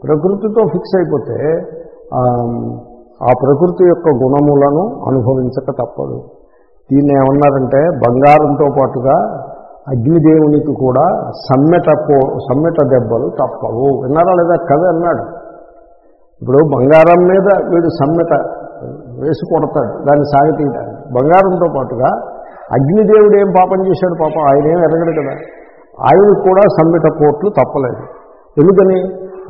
ప్రకృతితో ఫిక్స్ అయిపోతే ఆ, ప్రకృతి యొక్క గుణములను అనుభవించక తప్పదు. దీన్ని ఏమన్నారంటే బంగారంతో పాటుగా అగ్నిదేవునికి కూడా సమ్మెట పో సమ్మెట దెబ్బలు తప్పవు. విన్నారా లేదా? కవి అన్నాడు. ఇప్పుడు బంగారం మీద వీడు సమ్మెట వేసి కొడతాడు దాన్ని సాగతీయడానికి. బంగారంతో పాటుగా అగ్నిదేవుడు ఏం పాపం చేశాడు? పాపం ఆయన ఏం ఎరగడు కదా. ఆయనకు కూడా సమ్మెట పోట్లు తప్పలేదు. ఎందుకని?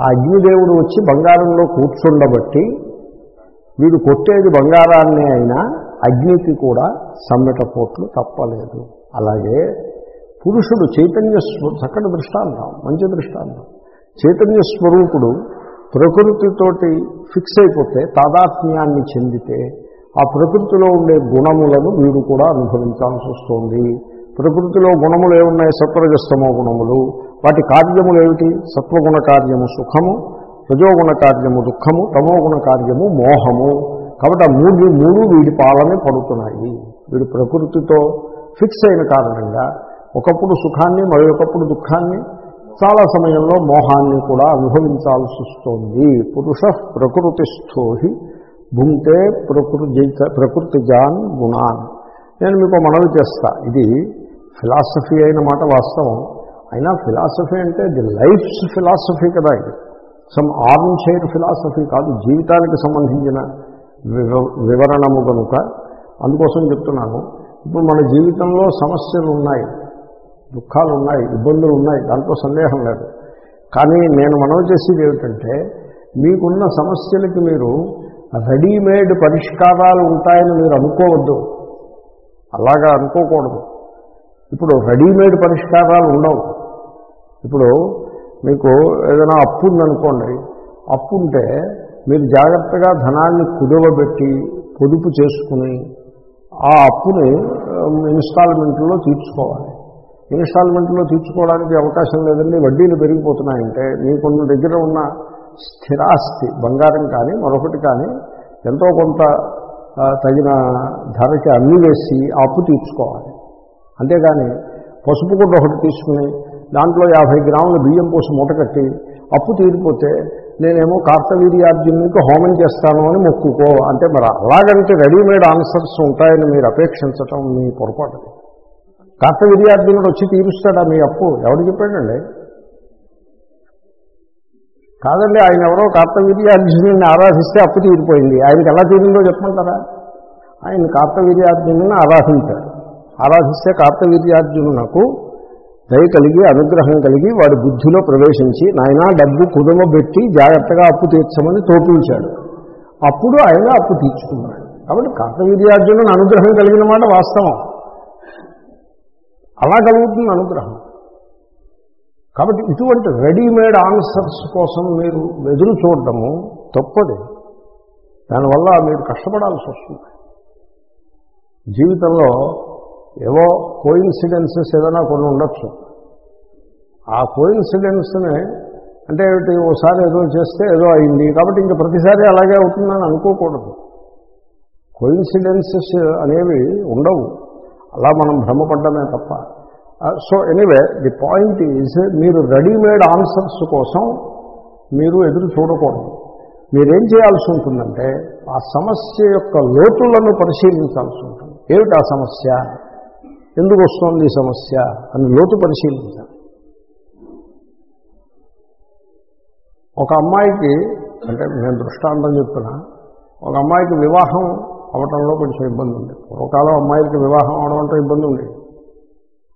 ఆ అగ్నిదేవుడు వచ్చి బంగారంలో కూర్చుండబట్టి వీడు కొట్టేది బంగారాన్ని అయినా అగ్నికి కూడా సమ్మెట పోట్లు తప్పలేదు. అలాగే పురుషుడు చైతన్య స్వ చక్కటి దృష్టాంతం మంచి దృష్టాంతం. చైతన్య స్వరూపుడు ప్రకృతితోటి ఫిక్స్ అయిపోతే తాదాత్మ్యాన్ని చెందితే ఆ ప్రకృతిలో ఉండే గుణములను వీడు కూడా అనుభవించాల్సి వస్తుంది. ప్రకృతిలో గుణములు ఏమున్నాయి? సత్వరజస్తమో గుణములు. వాటి కార్యములు ఏమిటి? సత్వగుణ కార్యము సుఖము రజోగుణ కార్యము దుఃఖము తమోగుణ కార్యము మోహము. కాబట్టి ఆ మూడు మూడు వీడి పాలనే పడుతున్నాయి. వీడు ప్రకృతితో ఫిక్స్ అయిన కారణంగా ఒకప్పుడు సుఖాన్ని మరొకప్పుడు దుఃఖాన్ని చాలా సమయంలో మోహాన్ని కూడా అనుభవించాల్సి వస్తుంది. పురుష ప్రకృతిస్థోహి భుంతే ప్రకృతి ప్రకృతిజాన్ గుణాన్. నేను మీకు మనవి చేస్తా. ఇది ఫిలాసఫీ అయిన మాట వాస్తవం. అయినా ఫిలాసఫీ అంటే ది లైఫ్స్ ఫిలాసఫీ కదా ఇది. సమ్ ఆర్మ్ చైర్ ఫిలాసఫీ కాదు జీవితానికి సంబంధించిన వివరణము కనుక అందుకోసం చెప్తున్నాను. ఇప్పుడు మన జీవితంలో సమస్యలు ఉన్నాయి దుఃఖాలు ఉన్నాయి ఇబ్బందులు ఉన్నాయి దాంట్లో సందేహం లేదు. కానీ నేను మనవి చేసేది ఏమిటంటే మీకున్న సమస్యలకి మీరు రెడీమేడ్ పరిష్కారాలు ఉంటాయని మీరు అనుకోవద్దు. అలాగా అనుకోకూడదు. ఇప్పుడు రెడీమేడ్ పరిష్కారాలు ఉండవు. ఇప్పుడు మీకు ఏదైనా అప్పు ఉందనుకోండి అప్పు ఉంటే మీరు జాగ్రత్తగా ధనాన్ని కుదవబెట్టి పొదుపు చేసుకుని ఆ అప్పుని ఇన్స్టాల్మెంట్లో తీర్చుకోవాలి. ఇన్స్టాల్మెంట్లో తీర్చుకోవడానికి అవకాశం లేదండి వడ్డీలు పెరిగిపోతున్నాయంటే మీకున్న దగ్గర ఉన్న స్థిరాస్తి బంగారం కానీ మరొకటి కానీ ఎంతో కొంత తగిన ధరకి అమ్మి వేసి ఆ అప్పు తీర్చుకోవాలి. అంతేగాని పసుపు గుడ్డ ఒకటి తీసుకుని దాంట్లో యాభై గ్రాముల బియ్యం పోసి మూట కట్టి అప్పు తీరిపోతే నేనేమో కార్తవీర్యార్జునునికి హోమం చేస్తాను అని మొక్కుకో. అంటే మరి అలాగంటే రెడీమేడ్ ఆన్సర్స్ ఉంటాయని మీరు అపేక్షించటం మీ పొరపాటు. కార్తవీర్యార్జునుడు వచ్చి తీరుస్తాడా మీ అప్పు? ఎవరు చెప్పాడండి? కాదండి ఆయన ఎవరో కార్తవీర్యార్జునుడిని ఆరాధిస్తే అప్పు తీరిపోయింది. ఆయనకి ఎలా తీరిందో చెప్పమంటారా? ఆయన కార్తవీర్యార్జునుడిని ఆరాధించాడు. ఆరాధిస్తే కార్తవీర్యార్జునునకు దయ కలిగి అనుగ్రహం కలిగి వాడి బుద్ధిలో ప్రవేశించి నాయన డబ్బు కుదమబెట్టి జాగ్రత్తగా అప్పు తీర్చమని తోపించాడు అప్పుడు ఆయన అప్పు తీర్చుకున్నాడు. కాబట్టి కార్తవీర్యార్జునుని అనుగ్రహం కలిగిన మాట వాస్తవం. అలా కలుగుతుంది అనుగ్రహం. కాబట్టి ఇటువంటి రెడీమేడ్ ఆన్సర్స్ కోసం మీరు ఎదురు చూడటము తప్పది. దానివల్ల మీరు కష్టపడాల్సి వస్తుంది. జీవితంలో ఏవో కోయిన్సిడెన్సెస్ ఏదైనా కొన్ని ఉండొచ్చు. ఆ కోయిన్సిడెన్స్ని అంటే ఏమిటి? ఓసారి ఏదో చేస్తే ఏదో అయింది. కాబట్టి ఇంక ప్రతిసారి అలాగే అవుతుందని అనుకోకూడదు. కోయిన్సిడెన్సెస్ అనేవి ఉండవు. అలా మనం భ్రమపడ్డమే తప్ప. So anyway the point is మీరు రెడీమేడ్ ఆన్సర్స్ కోసం మీరు ఎదురు చూడకూడదు. మీరేం చేయాల్సి ఉంటుందంటే ఆ సమస్య యొక్క లోతులను పరిశీలించాల్సి ఉంటుంది. ఏమిటి ఆ సమస్య? ఎందుకు వస్తోంది సమస్య అని లోతు పరిశీలించాలి. ఒక అమ్మాయికి అంటే నేను దృష్టాంతం చెప్తున్నా ఒక అమ్మాయికి వివాహం అవటంలో కొంచెం ఇబ్బంది ఉంది. పూర్వకాలం అమ్మాయిలకి వివాహం అవడం అంటే ఇబ్బంది ఉంది.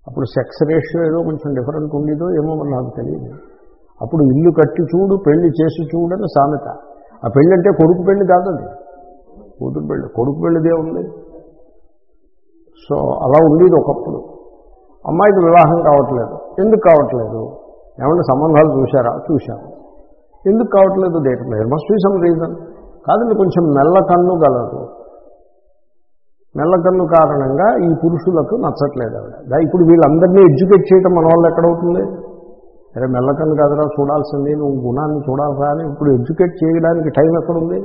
అప్పుడు సెక్స్ రేషియో ఏదో కొంచెం డిఫరెంట్ ఉండేదో ఏమో నాకు తెలియదు. అప్పుడు ఇల్లు కట్టి చూడు పెళ్ళి చేసి చూడని సామెత. ఆ పెళ్ళి అంటే కొడుకు పెళ్ళి కాదండి కూతురు పెళ్ళి కొడుకు పెళ్ళిదే ఉంది. సో అలా ఉండేది ఒకప్పుడు. అమ్మాయికి వివాహం కావట్లేదు. ఎందుకు కావట్లేదు? ఏమంటే సంబంధాలు చూశారా? చూశాను ఎందుకు కావట్లేదు? That there must be some reason కాదండి కొంచెం మెల్ల కన్ను గలదు. మెల్లకన్ను కారణంగా ఈ పురుషులకు నచ్చట్లేదు ఆవిడ. ఇప్పుడు వీళ్ళందరినీ ఎడ్యుకేట్ చేయడం మన వాళ్ళు ఎక్కడవుతుంది? అరే మెల్లకన్ను కాదురా చూడాల్సింది నువ్వు గుణాన్ని చూడాలరా అని ఇప్పుడు ఎడ్యుకేట్ చేయడానికి టైం ఎక్కడుంది?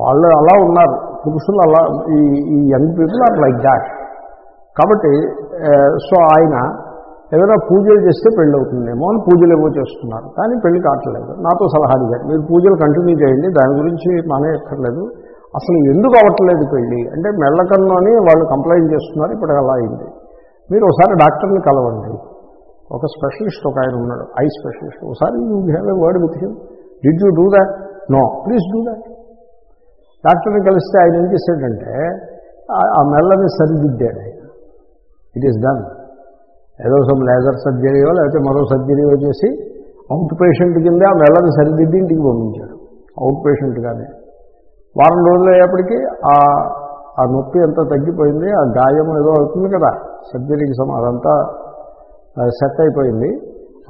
వాళ్ళు అలా ఉన్నారు. పురుషులు అలా ఈ ఈ young people are like that. కాబట్టి సో ఆయన ఏదైనా పూజలు చేస్తే పెళ్ళి అవుతుందేమో అని పూజలు ఏమో చేస్తున్నారు. కానీ పెళ్ళి కావట్లేదు. నాతో సలహా అడిగారు. మీరు పూజలు కంటిన్యూ చేయండి. దాని గురించి మానేయక్కర్లేదు. అసలు ఎందుకు అవ్వట్లేదు పెళ్ళి? అంటే మెళ్ళకన్ను అని వాళ్ళు కంప్లైంట్ చేస్తున్నారు. ఇప్పుడు అలా అయింది. మీరు ఒకసారి డాక్టర్ని కలవండి. ఒక స్పెషలిస్ట్ ఒక ఆయన ఉన్నాడు. Eye specialist. ఒకసారి you have a word with him. Did you do that? No. Please do that. డాక్టర్ని కలిస్తే ఆయన ఏం చేశాడంటే ఆ- మెల్లని సరిదిద్దాడు ఆయన. ఇట్ ఈస్ డన్ ఏదో సమ్ లేజర్ సర్జరీయో లేకపోతే మరో సర్జరీయో చేసి అవుట్ పేషెంట్ కింద ఆ మెల్లని సరిదిద్ది ఇంటికి పంపించాడు. అవుట్ పేషెంట్గానే వారం రోజులు అయ్యేప్పటికీ ఆ ఆ నొప్పి ఎంత తగ్గిపోయింది ఆ గాయం ఏదో అవుతుంది కదా సర్జరీకి సమ అదంతా సెట్ అయిపోయింది.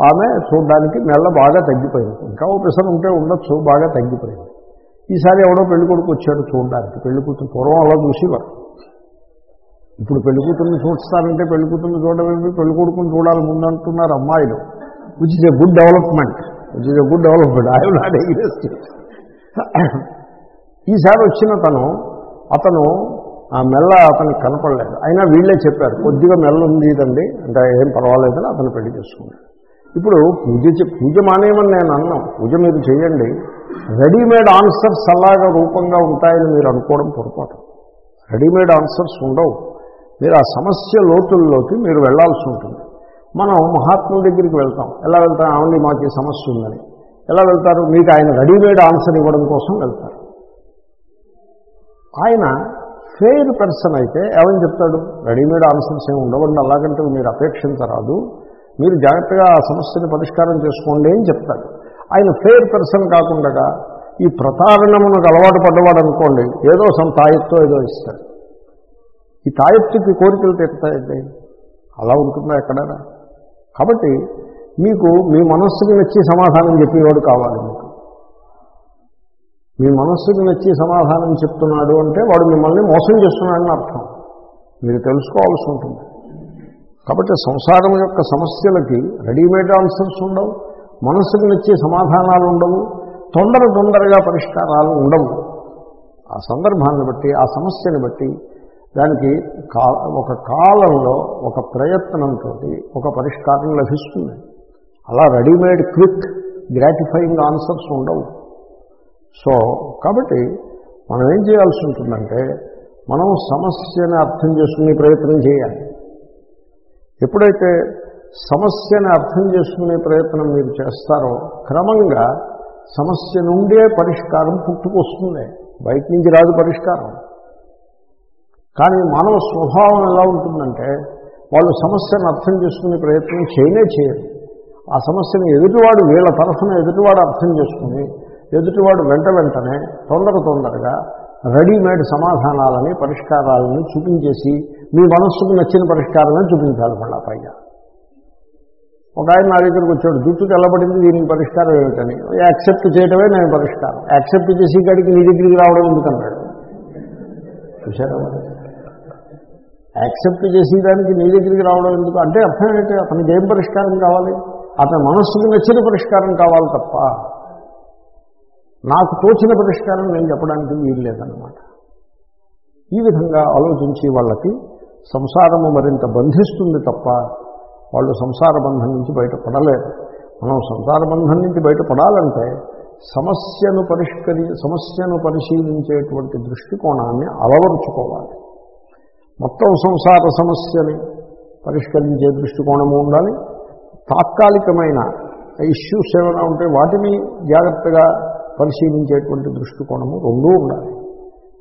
ఆమె చూడడానికి మెల్ల బాగా తగ్గిపోయింది. ఇంకా ఓ ప్రసర్ ఉంటే ఉండొచ్చు బాగా తగ్గిపోయింది. ఈసారి ఎవడో పెళ్ళి కొడుకు వచ్చాడు చూడడానికి. పెళ్ళి కూతురు పూర్వం అలా చూసేవారు. ఇప్పుడు పెళ్ళి కూతుర్ని చూస్తారంటే పెళ్ళి కూతుర్ని చూడమేమి పెళ్ళి కొడుకుని చూడాలి ముందు అంటున్నారు అమ్మాయిలు which is a good development which is a good development I not against ఈసారి వచ్చిన తను అతను ఆ మెల్ల అతనికి కనపడలేదు. అయినా వీళ్ళే చెప్పారు కొద్దిగా మెల్ల ఉంది ఇదండి. అంటే ఏం పర్వాలేదని అతను పెళ్ళి చేసుకున్నాడు. ఇప్పుడు పూజ చే- పూజ మానేయమని నేను అన్నాం పూజ మీరు చేయండి. రెడీమేడ్ ఆన్సర్స్ అలాగా రూపంగా ఉంటాయని మీరు అనుకోవడం పొరపాటు. రెడీమేడ్ ఆన్సర్స్ ఉండవు. మీరు ఆ సమస్య లోతుల్లోకి మీరు వెళ్ళాల్సి ఉంటుంది. మనం మహాత్ముల దగ్గరికి వెళ్తాం. ఎలా వెళ్తాం? ఆవిడ మాకు ఈ సమస్య ఉందని. ఎలా వెళ్తారు? మీకు ఆయన రెడీమేడ్ ఆన్సర్ ఇవ్వడం కోసం వెళ్తారు. ఆయన ఫెయిర్ పర్సన్ అయితే ఏమని చెప్తాడు? రెడీమేడ్ ఆన్సర్స్ ఏమి ఉండవండి అలాగంటే మీరు అపేక్షించరాదు. మీరు జాగ్రత్తగా ఆ సమస్యని పరిష్కారం చేసుకోండి అని చెప్తాడు ఆయన ఫెయిర్ పర్సన్ కాకుండా ఈ ప్రతారణమునకు అలవాటు పడ్డవాడు అనుకోండి ఏదో సమ్ తాయెత్తో ఏదో ఇస్తాడు. ఈ తాయెత్తుకి కోరికలు తీరుతాయండి. అలా ఉంటుందా ఎక్కడైనా? కాబట్టి మీకు మీ మనస్సుకి నచ్చి సమాధానం చెప్పేవాడు కావాలి మీకు. మీ మనస్సుకి నచ్చి సమాధానం చెప్తున్నాడు అంటే వాడు మిమ్మల్ని మోసం చేస్తున్నాడని అర్థం. మీరు తెలుసుకోవాల్సి ఉంటుంది. కాబట్టి సంసారం యొక్క సమస్యలకి రెడీమేడ్ ఆన్సర్స్ ఉండవు మనస్సుకు నచ్చే సమాధానాలు ఉండవు తొందర తొందరగా పరిష్కారాలు ఉండవు. ఆ సందర్భాన్ని బట్టి ఆ సమస్యని బట్టి దానికి ఒక కాలంలో ఒక ప్రయత్నంతో ఒక పరిష్కారం లభిస్తుంది. అలా రెడీమేడ్ క్విక్ గ్రాటిఫైయింగ్ ఆన్సర్స్ ఉండవు. సో కాబట్టి మనం ఏం చేయాల్సి ఉంటుందంటే మనం సమస్యని అర్థం చేసుకునే ప్రయత్నం చేయాలి. ఎప్పుడైతే సమస్యని అర్థం చేసుకునే ప్రయత్నం మీరు చేస్తారో క్రమంగా సమస్య నుండే పరిష్కారం పుట్టుకొస్తుంది. బయట నుంచి రాదు పరిష్కారం. కానీ మానవ స్వభావం ఎలా ఉంటుందంటే వాళ్ళు సమస్యను అర్థం చేసుకునే ప్రయత్నం చేయనే చేయరు. ఆ సమస్యను ఎదుటివాడు వీళ్ళ తరఫున ఎదుటివాడు అర్థం చేసుకుని ఎదుటివాడు వెంట వెంటనే తొందర తొందరగా రెడీమేడ్ సమాధానాలని పరిష్కారాలని చూపించేసి మీ మనస్సుకు నచ్చిన పరిష్కారమే చూపించాలి మళ్ళా పైగా. ఒక ఆయన నా దగ్గరకు వచ్చాడు జుట్టుకు తెల్లబడింది దీనికి పరిష్కారం ఏమిటని? యాక్సెప్ట్ చేయడమే నేను పరిష్కారం. యాక్సెప్ట్ చేసి గడికి నీ దగ్గరికి రావడం ఎందుకన్నాడు? చూసారా యాక్సెప్ట్ చేసేదానికి నీ దగ్గరికి రావడం ఎందుకు? అంటే అర్థం ఏంటి? అతనికి ఏం పరిష్కారం కావాలి? అతని మనస్సుకు నచ్చిన పరిష్కారం కావాలి తప్ప నాకు తోచిన పరిష్కారం నేను చెప్పడానికి వీలు లేదనమాట ఈ విధంగా ఆలోచించి వాళ్ళకి సంసారము మరింత బంధిస్తుంది తప్ప వాళ్ళు సంసార బంధం నుంచి బయటపడలేరు మనం సంసార బంధం నుంచి బయటపడాలంటే సమస్యను పరిష్కరి సమస్యను పరిశీలించేటువంటి దృష్టికోణాన్ని అలవరుచుకోవాలి. మొత్తం సంసార సమస్యని పరిష్కరించే దృష్టికోణము ఉండాలి. తాత్కాలికమైన ఇష్యూస్ ఏమైనా ఉంటే వాటిని జాగ్రత్తగా పరిశీలించేటువంటి దృష్టికోణము రెండూ ఉండాలి.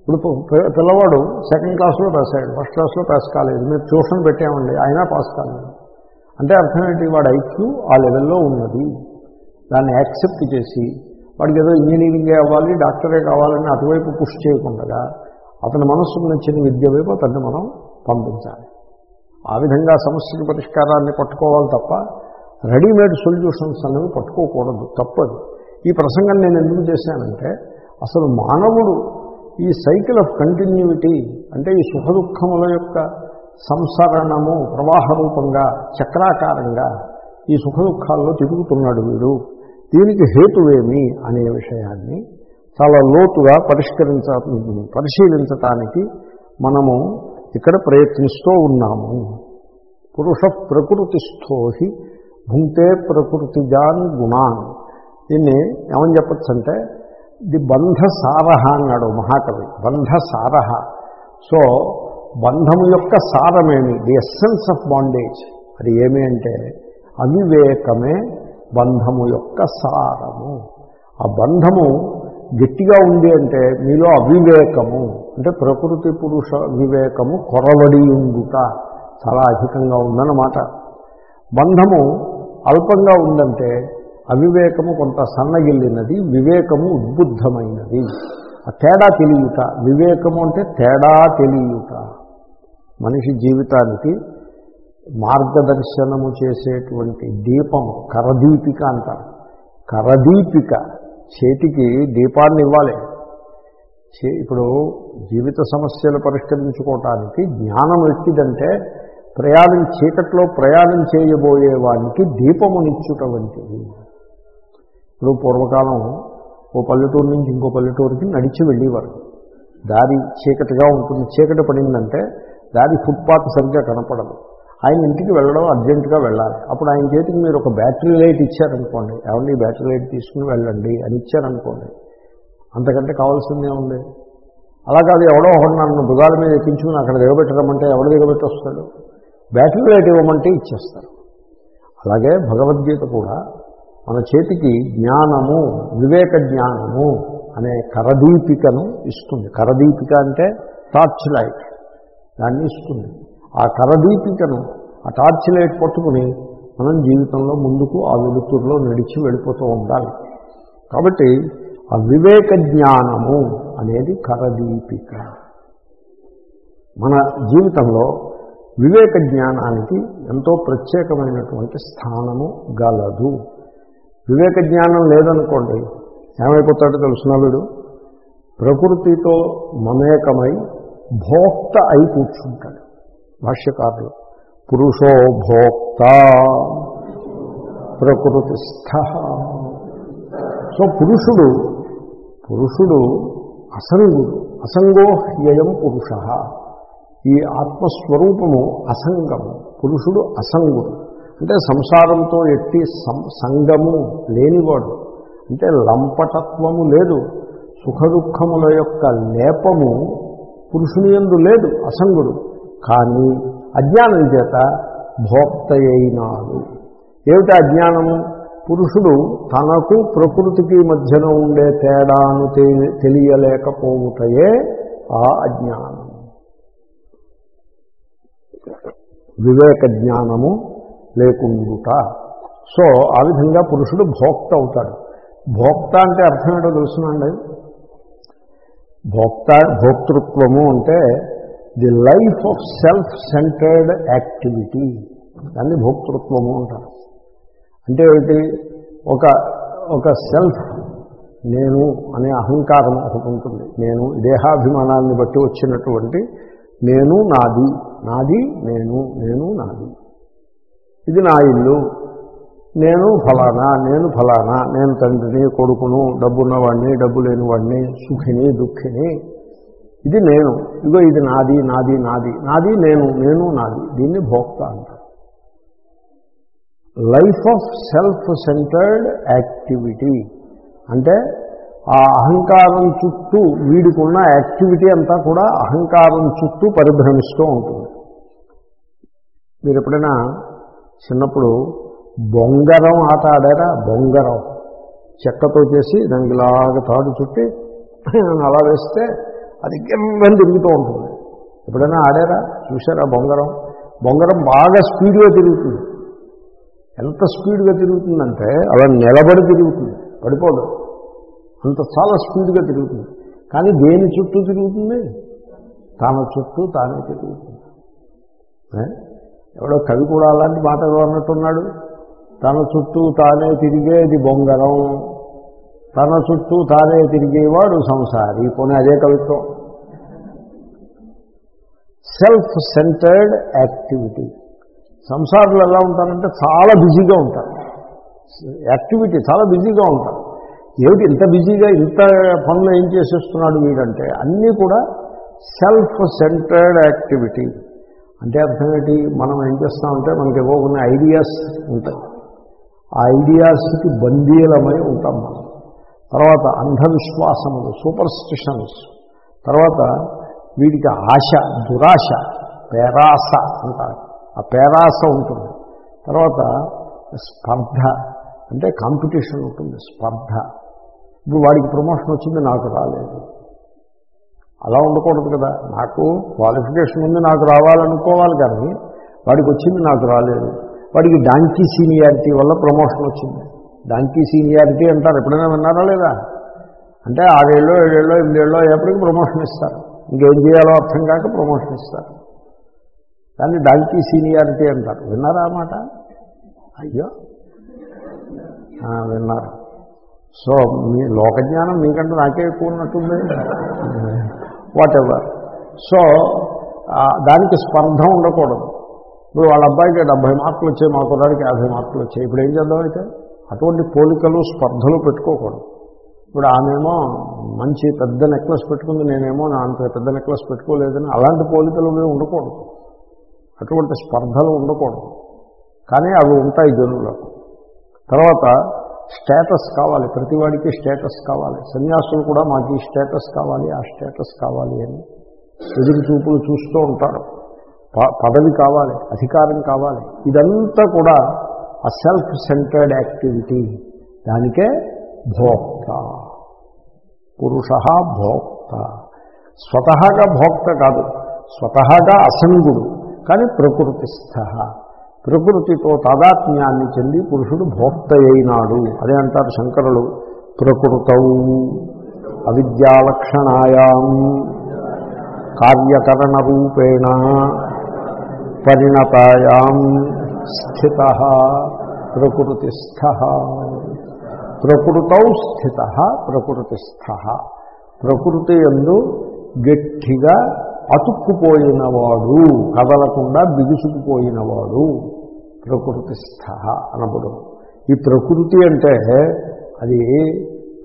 ఇప్పుడు పిల్లవాడు సెకండ్ క్లాస్లో పాస్ అయ్యాడు ఫస్ట్ క్లాస్లో పాస్ కాలేదు మీరు ట్యూషన్ పెట్టామండి అయినా పాస్ కాలేదు. అంటే అర్థం ఏంటి? వాడు ఐక్యూ ఆ లెవెల్లో ఉన్నది. దాన్ని యాక్సెప్ట్ చేసి వాడికి ఏదో ఇంజనీరింగే అవ్వాలి డాక్టరే కావాలని అటువైపు పుష్ చేయకుండా అతని మనస్సుకు నచ్చిన విద్య వైపు అతన్ని మనం పంపించాలి. ఆ విధంగా సమస్యకి పరిష్కారాన్ని పట్టుకోవాలి తప్ప రెడీమేడ్ సొల్యూషన్స్ అనేవి పట్టుకోకూడదు తప్పదు. ఈ ప్రసంగం నేను ఎందుకు చేశానంటే అసలు మానవుడు ఈ సైకిల్ ఆఫ్ కంటిన్యూటీ అంటే ఈ సుఖ దుఃఖముల యొక్క సంసరణము ప్రవాహ రూపంగా చక్రాకారంగా ఈ సుఖ దుఃఖాల్లో తిరుగుతున్నాడు వీడు. దీనికి హేతువేమి అనే విషయాన్ని చాలా లోతుగా పరిష్కరించ పరిశీలించటానికి మనము ఇక్కడ ప్రయత్నిస్తూ ఉన్నాము. పురుష ప్రకృతిస్థోహి భుంతే ప్రకృతిజాన్ గుణాన్. దీన్ని ఏమని చెప్పచ్చు అంటే ది బంధ సారహ అన్నాడు మహాకవి. బంధ సారహ సో బంధము యొక్క సారమేమి? The essence of bondage. అది ఏమి అంటే అవివేకమే బంధము యొక్క సారము. ఆ బంధము గట్టిగా ఉంది అంటే మీలో అవివేకము. అంటే ప్రకృతి పురుష వివేకము కొరవడి ఉండుట. చాలా అధికంగా ఉందన్నమాట. బంధము అల్పంగా ఉందంటే అవివేకము కొంత సన్నగిల్లినది వివేకము ఉద్బుద్ధమైనది. ఆ తేడా తెలియట. వివేకము అంటే తేడా తెలియట. మనిషి జీవితానికి మార్గదర్శనము చేసేటువంటి దీపం కరదీపిక అంటారు. కరదీపిక చేతికి దీపాన్ని ఇవ్వాలి. చే- ఇప్పుడు జీవిత సమస్యలు పరిష్కరించుకోవటానికి జ్ఞానం ఎట్టిదంటే ప్రయాణం చీకట్లో ప్రయాణం చేయబోయే వానికి దీపమునిచ్చుట వంటిది. ఇప్పుడు పూర్వకాలం ఓ పల్లెటూరు నుంచి ఇంకో పల్లెటూరుకి నడిచి వెళ్ళేవారు. దారి చీకటిగా ఉంటుంది. చీకటి పడిందంటే దారి ఫుట్పాత్ సరిగ్గా కనపడదు. ఆయన ఇంటికి వెళ్ళడం అర్జెంటుగా వెళ్ళాలి. అప్పుడు ఆయన చేతికి మీరు ఒక బ్యాటరీ లైట్ ఇచ్చారనుకోండి. ఏమండి బ్యాటరీ లైట్ తీసుకుని వెళ్ళండి అని ఇచ్చారనుకోండి. అంతకంటే కావాల్సిందే ఉంది అలా కాదు ఎవడో ఒకడు నన్ను భుజాల మీద ఎక్కించుకుని అక్కడ దిగబెట్టడమంటే ఎవడు దిగబెట్టి వస్తాడు బ్యాటరీ లైట్ ఇవ్వమంటే ఇచ్చేస్తారు. అలాగే భగవద్గీత కూడా మన చేతికి జ్ఞానము వివేక జ్ఞానము అనే కరదీపికను ఇస్తుంది. కరదీపిక అంటే టార్చ్ లైట్ దాన్ని ఇస్తుంది. ఆ కరదీపికను ఆ టార్చ్ లైట్ పట్టుకుని మనం జీవితంలో ముందుకు ఆ వెలుతురులో నడిచి వెళ్ళిపోతూ ఉండాలి. కాబట్టి ఆ వివేక జ్ఞానము అనేది కరదీపిక. మన జీవితంలో వివేక జ్ఞానానికి ఎంతో ప్రత్యేకమైనటువంటి స్థానము గలదు. వివేక జ్ఞానం లేదనుకోండి ఏమైపోతాడో తెలుసిన వీడు? ప్రకృతితో మమేకమై భోక్త అయి కూర్చుంటాడు. భాష్యకారులు పురుషో భోక్త ప్రకృతిస్థ. సో పురుషుడు పురుషుడు అసంగుడు అసంగో హ్యయం పురుష. ఈ ఆత్మస్వరూపము అసంగము పురుషుడు అసంగుడు. అంటే సంసారంతో ఎట్టి సం- సంగము లేనివాడు. అంటే లంపటత్వము లేదు. సుఖ దుఃఖముల యొక్క లేపము పురుషుని యందు లేదు అసంగుడు. కానీ అజ్ఞానం చేత భోక్తయైనాడు. ఏమిటి అజ్ఞానము? పురుషుడు తనకు ప్రకృతికి మధ్యన ఉండే తేడాను తెలియలేకపోవుటయే ఆ అజ్ఞానం వివేక జ్ఞానము లేకుండుట. సో ఆ విధంగా పురుషుడు భోక్త అవుతాడు భోక్త అంటే అర్థం ఏంటో తెలుసునండి? భోక్త భోక్తృత్వము అంటే the life of self centred activity. దాన్ని భోక్తృత్వము అంటారు. అంటే ఏమిటి? ఒక ఒక సెల్ఫ్ నేను అనే అహంకారం ఒకటి ఉంటుంది. నేను దేహాభిమానాన్ని బట్టి వచ్చినటువంటి నేను నాది నాది నేను నేను నాది. ఇది నా ఇల్లు. నేను ఫలానా నేను ఫలానా నేను తండ్రిని కొడుకును డబ్బున్నవాడిని డబ్బు లేనివాడిని సుఖిని దుఃఖిని. ఇది నేను. ఇగో ఇది నాది నాది నాది. నాది నేను నేను నాది. దీన్ని భోక్త అంటారు. Life of self centred activity అంటే ఆ అహంకారం చుట్టూ వీడికున్న యాక్టివిటీ అంతా కూడా అహంకారం చుట్టూ పరిభ్రమిస్తూ ఉంటుంది. మీరు ఎప్పుడైనా చిన్నప్పుడు బొంగరం ఆట ఆడారా? బొంగరం. చెక్కతో చేసి దానికి ఇలాగ తాడు చుట్టి అలా వేస్తే అది గిర్రని తిరుగుతూ ఉంటుంది. ఎప్పుడైనా ఆడారా? చూసారా బొంగరం? బొంగరం బాగా స్పీడ్గా తిరుగుతుంది. ఎంత స్పీడ్గా తిరుగుతుందంటే అలా నిలబడి తిరుగుతుంది. పడిపోదు. అంత చాలా స్పీడ్గా తిరుగుతుంది. కానీ దేని చుట్టూ తిరుగుతుంది? తన చుట్టూ తానే తిరుగుతుంది. ఎవడో కవి కూడా అలాంటి మాటలు అన్నట్టున్నాడు. తన చుట్టూ తానే తిరిగేది బొంగరం. తన చుట్టూ తానే తిరిగేవాడు సంసారి. పోనీ అదే కవిత్వం. సెల్ఫ్ సెంటర్డ్ యాక్టివిటీ సంసారంలో ఎలా ఉంటారంటే చాలా బిజీగా ఉంటారు. యాక్టివిటీ చాలా బిజీగా ఉంటారు. ఏమిటి ఇంత బిజీగా ఇంత పనులు ఏం చేసేస్తున్నాడు వీడంటే అన్నీ కూడా సెల్ఫ్ సెంటర్డ్ యాక్టివిటీ అంటే అర్థం ఏంటి? మనం ఏం చేస్తామంటే మనకి ఏవో కొన్ని ఐడియాస్ ఉంటాయి. ఆ ఐడియాస్కి బందీలమై ఉంటాం మనం. తర్వాత అంధవిశ్వాసములు సూపర్ స్టిషన్స్ తర్వాత వీడికి ఆశ దురాశ పేరాస అంటారు. ఆ పేరాస ఉంటుంది. తర్వాత స్పర్ధ అంటే కాంపిటీషన్ ఉంటుంది. స్పర్ధ. ఇప్పుడు వాడికి ప్రమోషన్ వచ్చింది నాకు రాలేదు. అలా ఉండకూడదు కదా. నాకు క్వాలిఫికేషన్ ఉంది నాకు రావాలనుకోవాలి కానీ వాడికి వచ్చింది నాకు రాలేదు. వాడికి డాంకీ సీనియారిటీ వల్ల ప్రమోషన్ వచ్చింది. డాంకీ సీనియారిటీ అంటారు ఎప్పుడైనా విన్నారా లేదా? అంటే ఆరేళ్ళో ఏడేళ్ళో ఎనిమిదేళ్ళో అయ్యేప్పటికి ప్రమోషన్ ఇస్తారు. ఇంకేం చేయాలో అర్థం కాక ప్రమోషన్ ఇస్తారు. దాన్ని డాంకీ సీనియారిటీ అంటారు. విన్నారా అన్నమాట మాట? అయ్యో. విన్నారు. సో మీ లోకజ్ఞానం మీకంటే నాకే ఎక్కువ ఉన్నట్టుంది. వాట్ ఎవర్ సో దానికి స్పర్ధ ఉండకూడదు. ఇప్పుడు వాళ్ళ అబ్బాయికి డెబ్బై మార్కులు వచ్చాయి మా కుర్రాడికి యాభై మార్కులు వచ్చాయి. ఇప్పుడు ఏం చేద్దాం అయితే? అటువంటి పోలికలు స్పర్ధలు పెట్టుకోకూడదు. ఇప్పుడు ఆమెమో మంచి పెద్ద నెక్లెస్ పెట్టుకుంది నేనేమో నా అంత పెద్ద నెక్లెస్ పెట్టుకోలేదని అలాంటి పోలికలు మేము ఉండకూడదు. అటువంటి స్పర్ధలు ఉండకూడదు. కానీ అవి ఉంటాయి జనులకు. తర్వాత స్టేటస్ కావాలి. ప్రతివాడికి స్టేటస్ కావాలి. సన్యాసులు కూడా మాకు ఈ స్టేటస్ కావాలి ఆ స్టేటస్ కావాలి అని ఎదురు చూపులు చూస్తూ ఉంటారు. ప- పదవి కావాలి అధికారం కావాలి. ఇదంతా కూడా ఆ సెల్ఫ్ సెంటర్డ్ యాక్టివిటీ దానికే భోక్త. పురుష భోక్త. స్వతహాగా భోక్త కాదు. స్వతహాగా అసంగుడు. కానీ ప్రకృతిస్థ. ప్రకృతితో తాదాత్మ్యాన్ని చెంది పురుషుడు భోక్తయ్యినాడు అదే అంటారు శంకరులు. ప్రకృతౌ అవిద్యాలక్షణాయాం కార్యకరణ రూపేణ పరిణతాయాం స్థిత ప్రకృతిస్థ. ప్రకృతౌ స్థిత ప్రకృతిస్థ. ప్రకృతి ఎందు గట్టిగా అతుక్కుపోయినవాడు కదలకుండా బిగుసుకుపోయినవాడు. ప్రకృతిస్థ అనబడు. ఈ ప్రకృతి అంటే అది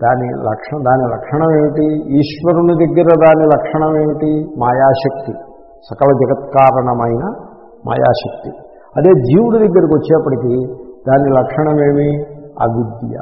దాని లక్షణం దాని లక్షణం ఏమిటి? ఈశ్వరుని దగ్గర దాని లక్షణం ఏమిటి? మాయాశక్తి. సకల జగత్కారణమైన మాయాశక్తి. అదే జీవుడి దగ్గరికి వచ్చేప్పటికీ దాని లక్షణమేమి అవిద్య.